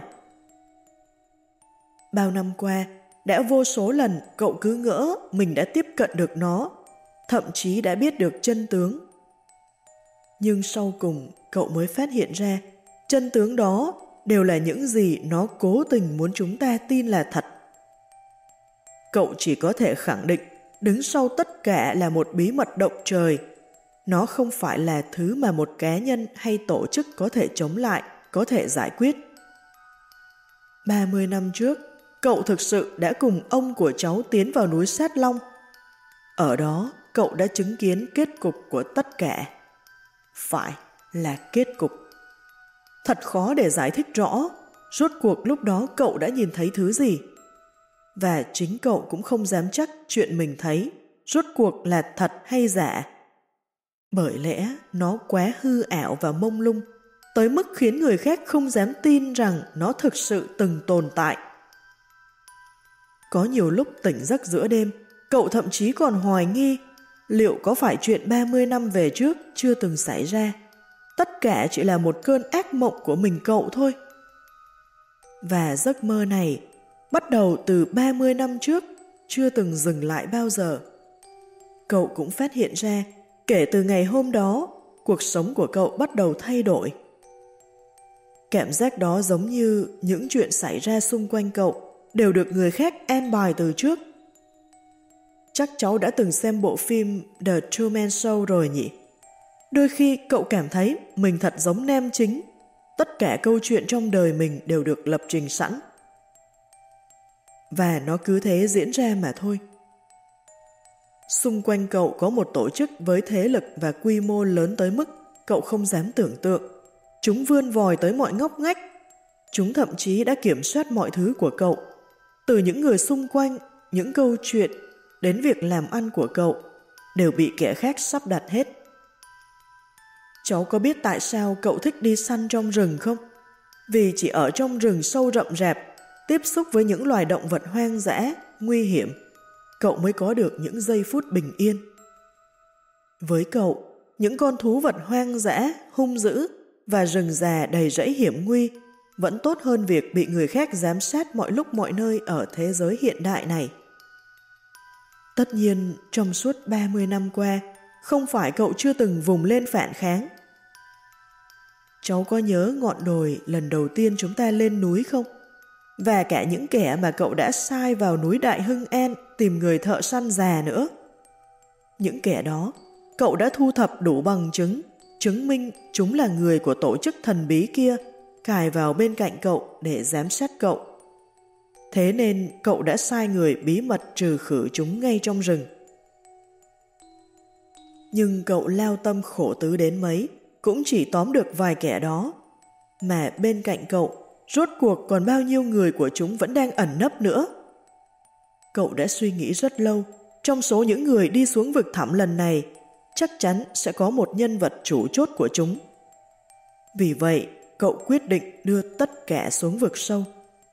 Bao năm qua, đã vô số lần cậu cứ ngỡ mình đã tiếp cận được nó, thậm chí đã biết được chân tướng nhưng sau cùng cậu mới phát hiện ra chân tướng đó đều là những gì nó cố tình muốn chúng ta tin là thật. Cậu chỉ có thể khẳng định đứng sau tất cả là một bí mật động trời. Nó không phải là thứ mà một cá nhân hay tổ chức có thể chống lại, có thể giải quyết. 30 năm trước, cậu thực sự đã cùng ông của cháu tiến vào núi Sát Long. Ở đó, cậu đã chứng kiến kết cục của tất cả. Phải là kết cục. Thật khó để giải thích rõ, rốt cuộc lúc đó cậu đã nhìn thấy thứ gì. Và chính cậu cũng không dám chắc chuyện mình thấy, rốt cuộc là thật hay giả. Bởi lẽ nó quá hư ảo và mông lung, tới mức khiến người khác không dám tin rằng nó thực sự từng tồn tại. Có nhiều lúc tỉnh giấc giữa đêm, cậu thậm chí còn hoài nghi liệu có phải chuyện 30 năm về trước chưa từng xảy ra. Tất cả chỉ là một cơn ác mộng của mình cậu thôi. Và giấc mơ này bắt đầu từ 30 năm trước, chưa từng dừng lại bao giờ. Cậu cũng phát hiện ra, kể từ ngày hôm đó, cuộc sống của cậu bắt đầu thay đổi. Cảm giác đó giống như những chuyện xảy ra xung quanh cậu đều được người khác an bài từ trước. Chắc cháu đã từng xem bộ phim The Truman Show rồi nhỉ? Đôi khi cậu cảm thấy mình thật giống nam chính. Tất cả câu chuyện trong đời mình đều được lập trình sẵn. Và nó cứ thế diễn ra mà thôi. Xung quanh cậu có một tổ chức với thế lực và quy mô lớn tới mức cậu không dám tưởng tượng. Chúng vươn vòi tới mọi ngóc ngách. Chúng thậm chí đã kiểm soát mọi thứ của cậu. Từ những người xung quanh, những câu chuyện, đến việc làm ăn của cậu, đều bị kẻ khác sắp đặt hết. Cháu có biết tại sao cậu thích đi săn trong rừng không? Vì chỉ ở trong rừng sâu rậm rạp, tiếp xúc với những loài động vật hoang dã, nguy hiểm, cậu mới có được những giây phút bình yên. Với cậu, những con thú vật hoang dã, hung dữ và rừng già đầy rẫy hiểm nguy vẫn tốt hơn việc bị người khác giám sát mọi lúc mọi nơi ở thế giới hiện đại này. Tất nhiên, trong suốt 30 năm qua, không phải cậu chưa từng vùng lên phản kháng. Cháu có nhớ ngọn đồi lần đầu tiên chúng ta lên núi không? Và cả những kẻ mà cậu đã sai vào núi Đại Hưng An tìm người thợ săn già nữa. Những kẻ đó, cậu đã thu thập đủ bằng chứng, chứng minh chúng là người của tổ chức thần bí kia, cài vào bên cạnh cậu để giám sát cậu. Thế nên cậu đã sai người bí mật trừ khử chúng ngay trong rừng. Nhưng cậu lao tâm khổ tứ đến mấy, cũng chỉ tóm được vài kẻ đó. Mà bên cạnh cậu, rốt cuộc còn bao nhiêu người của chúng vẫn đang ẩn nấp nữa. Cậu đã suy nghĩ rất lâu, trong số những người đi xuống vực thẳm lần này, chắc chắn sẽ có một nhân vật chủ chốt của chúng. Vì vậy, cậu quyết định đưa tất cả xuống vực sâu,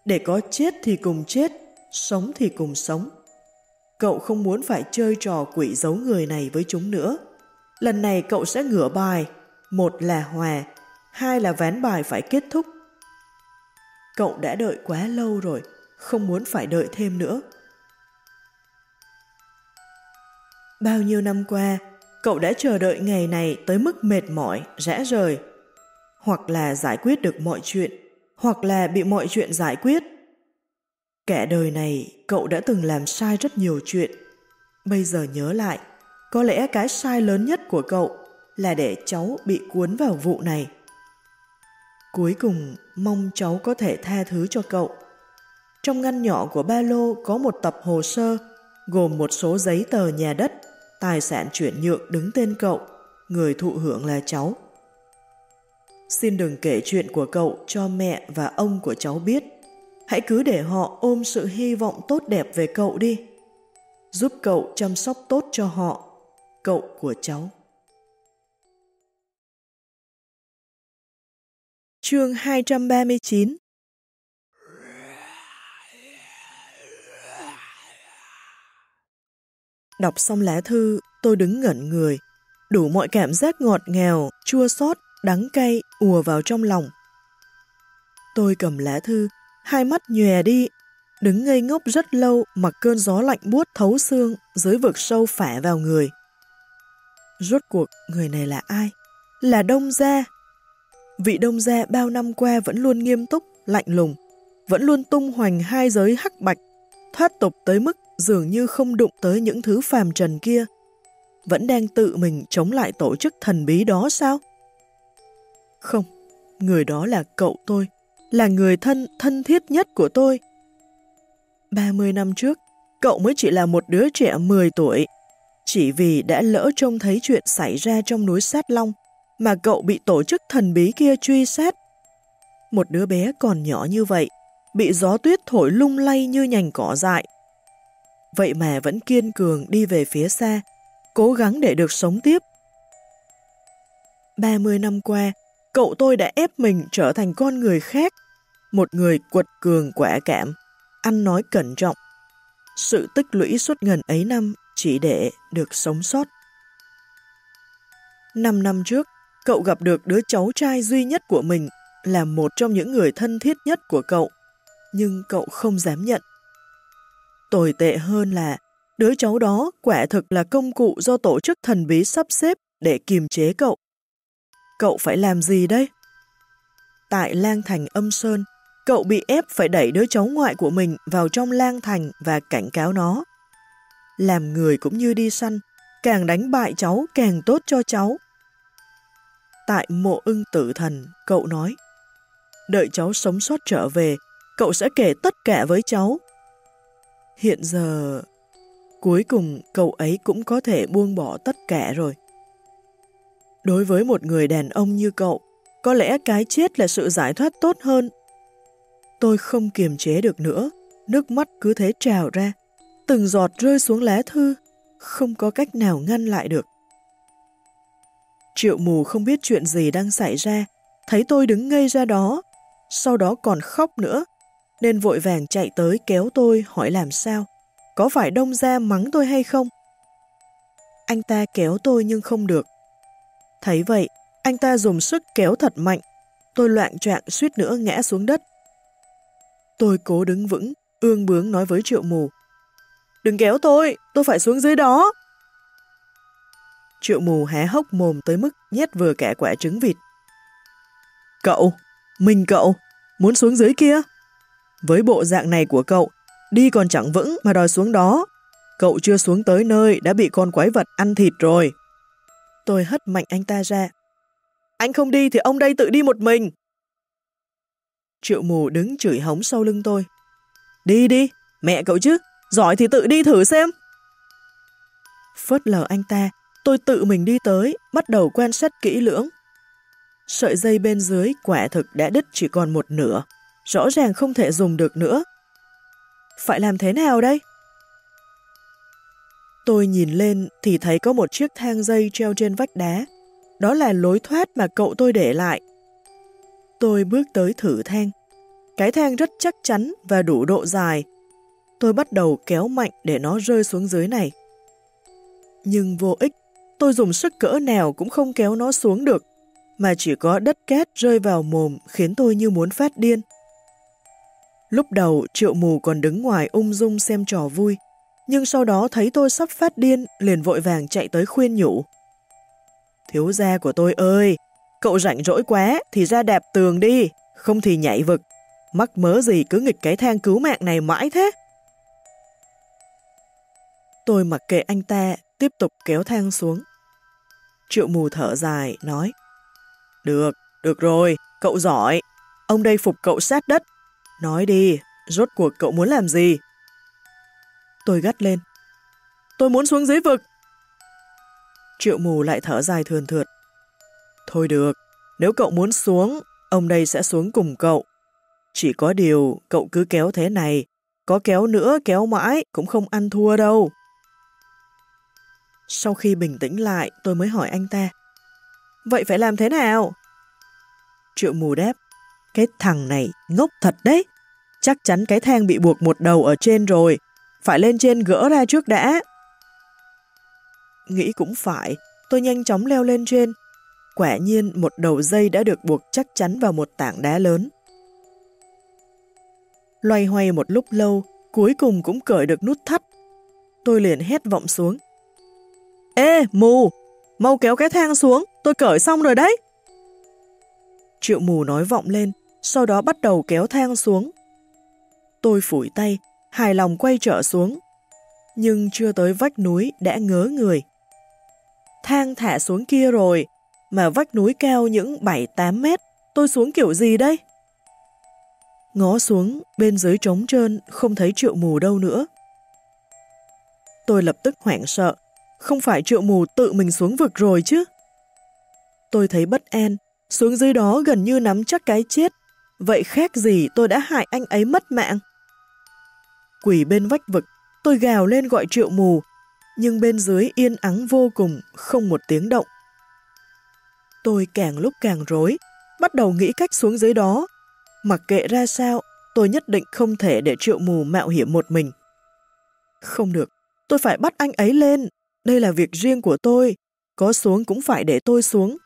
để có chết thì cùng chết, sống thì cùng sống. Cậu không muốn phải chơi trò quỷ giấu người này với chúng nữa. Lần này cậu sẽ ngửa bài, một là hòa, hai là ván bài phải kết thúc. Cậu đã đợi quá lâu rồi, không muốn phải đợi thêm nữa. Bao nhiêu năm qua, cậu đã chờ đợi ngày này tới mức mệt mỏi, rã rời. Hoặc là giải quyết được mọi chuyện, hoặc là bị mọi chuyện giải quyết. Kẻ đời này, cậu đã từng làm sai rất nhiều chuyện. Bây giờ nhớ lại, có lẽ cái sai lớn nhất của cậu là để cháu bị cuốn vào vụ này. Cuối cùng, mong cháu có thể tha thứ cho cậu. Trong ngăn nhỏ của ba lô có một tập hồ sơ gồm một số giấy tờ nhà đất, tài sản chuyển nhượng đứng tên cậu, người thụ hưởng là cháu. Xin đừng kể chuyện của cậu cho mẹ và ông của cháu biết. Hãy cứ để họ ôm sự hy vọng tốt đẹp về cậu đi. Giúp cậu chăm sóc tốt cho họ, cậu của cháu. Chương 239 Đọc xong lá thư, tôi đứng ngẩn người. Đủ mọi cảm giác ngọt ngào, chua xót, đắng cay ùa vào trong lòng. Tôi cầm lá thư, hai mắt nhòe đi, đứng ngây ngốc rất lâu mặc cơn gió lạnh buốt thấu xương dưới vực sâu phả vào người. Rốt cuộc người này là ai? Là Đông Gia, Vị đông gia bao năm qua vẫn luôn nghiêm túc, lạnh lùng, vẫn luôn tung hoành hai giới hắc bạch, thoát tục tới mức dường như không đụng tới những thứ phàm trần kia. Vẫn đang tự mình chống lại tổ chức thần bí đó sao? Không, người đó là cậu tôi, là người thân thân thiết nhất của tôi. 30 năm trước, cậu mới chỉ là một đứa trẻ 10 tuổi. Chỉ vì đã lỡ trông thấy chuyện xảy ra trong núi Sát Long, mà cậu bị tổ chức thần bí kia truy sát. Một đứa bé còn nhỏ như vậy, bị gió tuyết thổi lung lay như nhành cỏ dại. Vậy mà vẫn kiên cường đi về phía xa, cố gắng để được sống tiếp. 30 năm qua, cậu tôi đã ép mình trở thành con người khác, một người quật cường quả cảm, ăn nói cẩn trọng. Sự tích lũy suốt gần ấy năm chỉ để được sống sót. Năm năm trước, cậu gặp được đứa cháu trai duy nhất của mình là một trong những người thân thiết nhất của cậu, nhưng cậu không dám nhận. Tồi tệ hơn là đứa cháu đó quả thực là công cụ do tổ chức thần bí sắp xếp để kiềm chế cậu. Cậu phải làm gì đây? Tại lang thành âm sơn, cậu bị ép phải đẩy đứa cháu ngoại của mình vào trong lang thành và cảnh cáo nó. Làm người cũng như đi săn, càng đánh bại cháu càng tốt cho cháu. Tại mộ ưng tử thần, cậu nói, đợi cháu sống sót trở về, cậu sẽ kể tất cả với cháu. Hiện giờ, cuối cùng cậu ấy cũng có thể buông bỏ tất cả rồi. Đối với một người đàn ông như cậu, có lẽ cái chết là sự giải thoát tốt hơn. Tôi không kiềm chế được nữa, nước mắt cứ thế trào ra, từng giọt rơi xuống lá thư, không có cách nào ngăn lại được. Triệu mù không biết chuyện gì đang xảy ra, thấy tôi đứng ngây ra đó, sau đó còn khóc nữa, nên vội vàng chạy tới kéo tôi hỏi làm sao, có phải đông ra mắng tôi hay không? Anh ta kéo tôi nhưng không được. Thấy vậy, anh ta dùng sức kéo thật mạnh, tôi loạn trạng suýt nữa ngã xuống đất. Tôi cố đứng vững, ương bướng nói với triệu mù. Đừng kéo tôi, tôi phải xuống dưới đó. Triệu mù há hốc mồm tới mức nhét vừa cả quả trứng vịt. Cậu, mình cậu, muốn xuống dưới kia? Với bộ dạng này của cậu, đi còn chẳng vững mà đòi xuống đó. Cậu chưa xuống tới nơi đã bị con quái vật ăn thịt rồi. Tôi hất mạnh anh ta ra. Anh không đi thì ông đây tự đi một mình. Triệu mù đứng chửi hống sau lưng tôi. Đi đi, mẹ cậu chứ, giỏi thì tự đi thử xem. Phớt lờ anh ta, tôi tự mình đi tới, bắt đầu quan sát kỹ lưỡng. Sợi dây bên dưới quả thực đã đứt chỉ còn một nửa, rõ ràng không thể dùng được nữa. Phải làm thế nào đây? Tôi nhìn lên thì thấy có một chiếc thang dây treo trên vách đá. Đó là lối thoát mà cậu tôi để lại. Tôi bước tới thử thang. Cái thang rất chắc chắn và đủ độ dài. Tôi bắt đầu kéo mạnh để nó rơi xuống dưới này. Nhưng vô ích, tôi dùng sức cỡ nào cũng không kéo nó xuống được, mà chỉ có đất cát rơi vào mồm khiến tôi như muốn phát điên. Lúc đầu triệu mù còn đứng ngoài ung dung xem trò vui, nhưng sau đó thấy tôi sắp phát điên, liền vội vàng chạy tới khuyên nhủ. Thiếu gia của tôi ơi, cậu rảnh rỗi quá thì ra đạp tường đi, không thì nhảy vực. Mắc mớ gì cứ nghịch cái thang cứu mạng này mãi thế? Tôi mặc kệ anh ta, tiếp tục kéo thang xuống. Triệu mù thở dài, nói Được, được rồi, cậu giỏi. Ông đây phục cậu sát đất. Nói đi, rốt cuộc cậu muốn làm gì? Tôi gắt lên. Tôi muốn xuống dưới vực. Triệu mù lại thở dài thườn thượt. Thôi được, nếu cậu muốn xuống, ông đây sẽ xuống cùng cậu. Chỉ có điều cậu cứ kéo thế này, có kéo nữa kéo mãi cũng không ăn thua đâu. Sau khi bình tĩnh lại, tôi mới hỏi anh ta. Vậy phải làm thế nào? Triệu mù đáp. Cái thằng này ngốc thật đấy. Chắc chắn cái thang bị buộc một đầu ở trên rồi, phải lên trên gỡ ra trước đã. Nghĩ cũng phải, tôi nhanh chóng leo lên trên. Quả nhiên một đầu dây đã được buộc chắc chắn vào một tảng đá lớn. Loay hoay một lúc lâu, cuối cùng cũng cởi được nút thắt. Tôi liền hét vọng xuống. Ê, mù! Mau kéo cái thang xuống, tôi cởi xong rồi đấy. Triệu mù nói vọng lên, sau đó bắt đầu kéo thang xuống. Tôi phủi tay, hài lòng quay trở xuống. Nhưng chưa tới vách núi đã ngớ người. Thang thả xuống kia rồi, mà vách núi cao những 7-8 mét, tôi xuống kiểu gì đây? Ngó xuống, bên dưới trống trơn, không thấy triệu mù đâu nữa. Tôi lập tức hoảng sợ, không phải triệu mù tự mình xuống vực rồi chứ? Tôi thấy bất an, xuống dưới đó gần như nắm chắc cái chết, vậy khác gì tôi đã hại anh ấy mất mạng? Quỷ bên vách vực, tôi gào lên gọi triệu mù, nhưng bên dưới yên ắng vô cùng, không một tiếng động. Tôi càng lúc càng rối, bắt đầu nghĩ cách xuống dưới đó. Mặc kệ ra sao, tôi nhất định không thể để triệu mù mạo hiểm một mình. Không được, tôi phải bắt anh ấy lên. Đây là việc riêng của tôi, có xuống cũng phải để tôi xuống.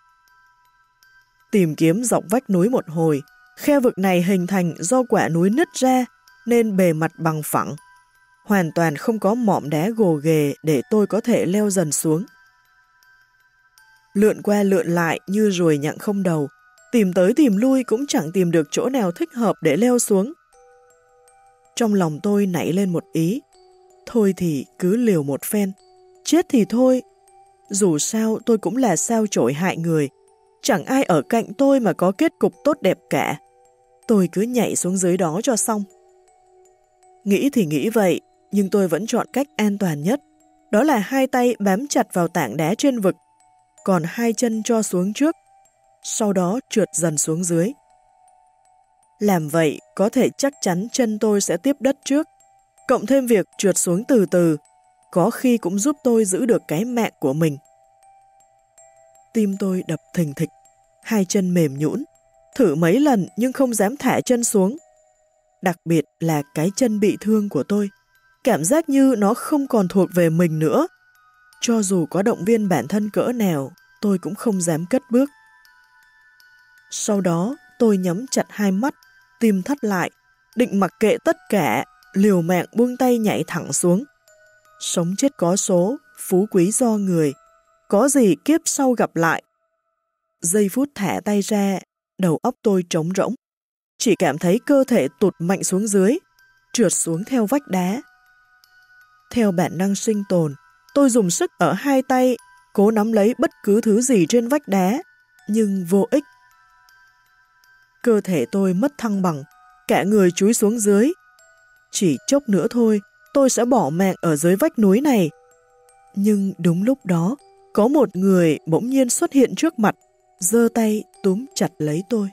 Tìm kiếm dọc vách núi một hồi, khe vực này hình thành do quả núi nứt ra nên bề mặt bằng phẳng. Hoàn toàn không có mỏm đá gồ ghề để tôi có thể leo dần xuống. Lượn qua lượn lại như ruồi nhặng không đầu, tìm tới tìm lui cũng chẳng tìm được chỗ nào thích hợp để leo xuống. Trong lòng tôi nảy lên một ý, thôi thì cứ liều một phen, chết thì thôi. Dù sao tôi cũng là sao trội hại người, chẳng ai ở cạnh tôi mà có kết cục tốt đẹp cả. Tôi cứ nhảy xuống dưới đó cho xong. Nghĩ thì nghĩ vậy, nhưng tôi vẫn chọn cách an toàn nhất. Đó là hai tay bám chặt vào tảng đá trên vực, còn hai chân cho xuống trước, sau đó trượt dần xuống dưới. Làm vậy có thể chắc chắn chân tôi sẽ tiếp đất trước, cộng thêm việc trượt xuống từ từ, có khi cũng giúp tôi giữ được cái mạng của mình. Tim tôi đập thình thịch, hai chân mềm nhũn, thử mấy lần nhưng không dám thả chân xuống. Đặc biệt là cái chân bị thương của tôi, cảm giác như nó không còn thuộc về mình nữa. Cho dù có động viên bản thân cỡ nào, tôi cũng không dám cất bước. Sau đó, tôi nhắm chặt hai mắt, tim thắt lại, định mặc kệ tất cả, liều mạng buông tay nhảy thẳng xuống. Sống chết có số, phú quý do người, có gì kiếp sau gặp lại. Giây phút thả tay ra, đầu óc tôi trống rỗng. Chỉ cảm thấy cơ thể tụt mạnh xuống dưới, trượt xuống theo vách đá. Theo bản năng sinh tồn, tôi dùng sức ở hai tay, cố nắm lấy bất cứ thứ gì trên vách đá, nhưng vô ích. Cơ thể tôi mất thăng bằng, cả người chúi xuống dưới. Chỉ chốc nữa thôi, tôi sẽ bỏ mạng ở dưới vách núi này. Nhưng đúng lúc đó, có một người bỗng nhiên xuất hiện trước mặt, giơ tay túm chặt lấy tôi.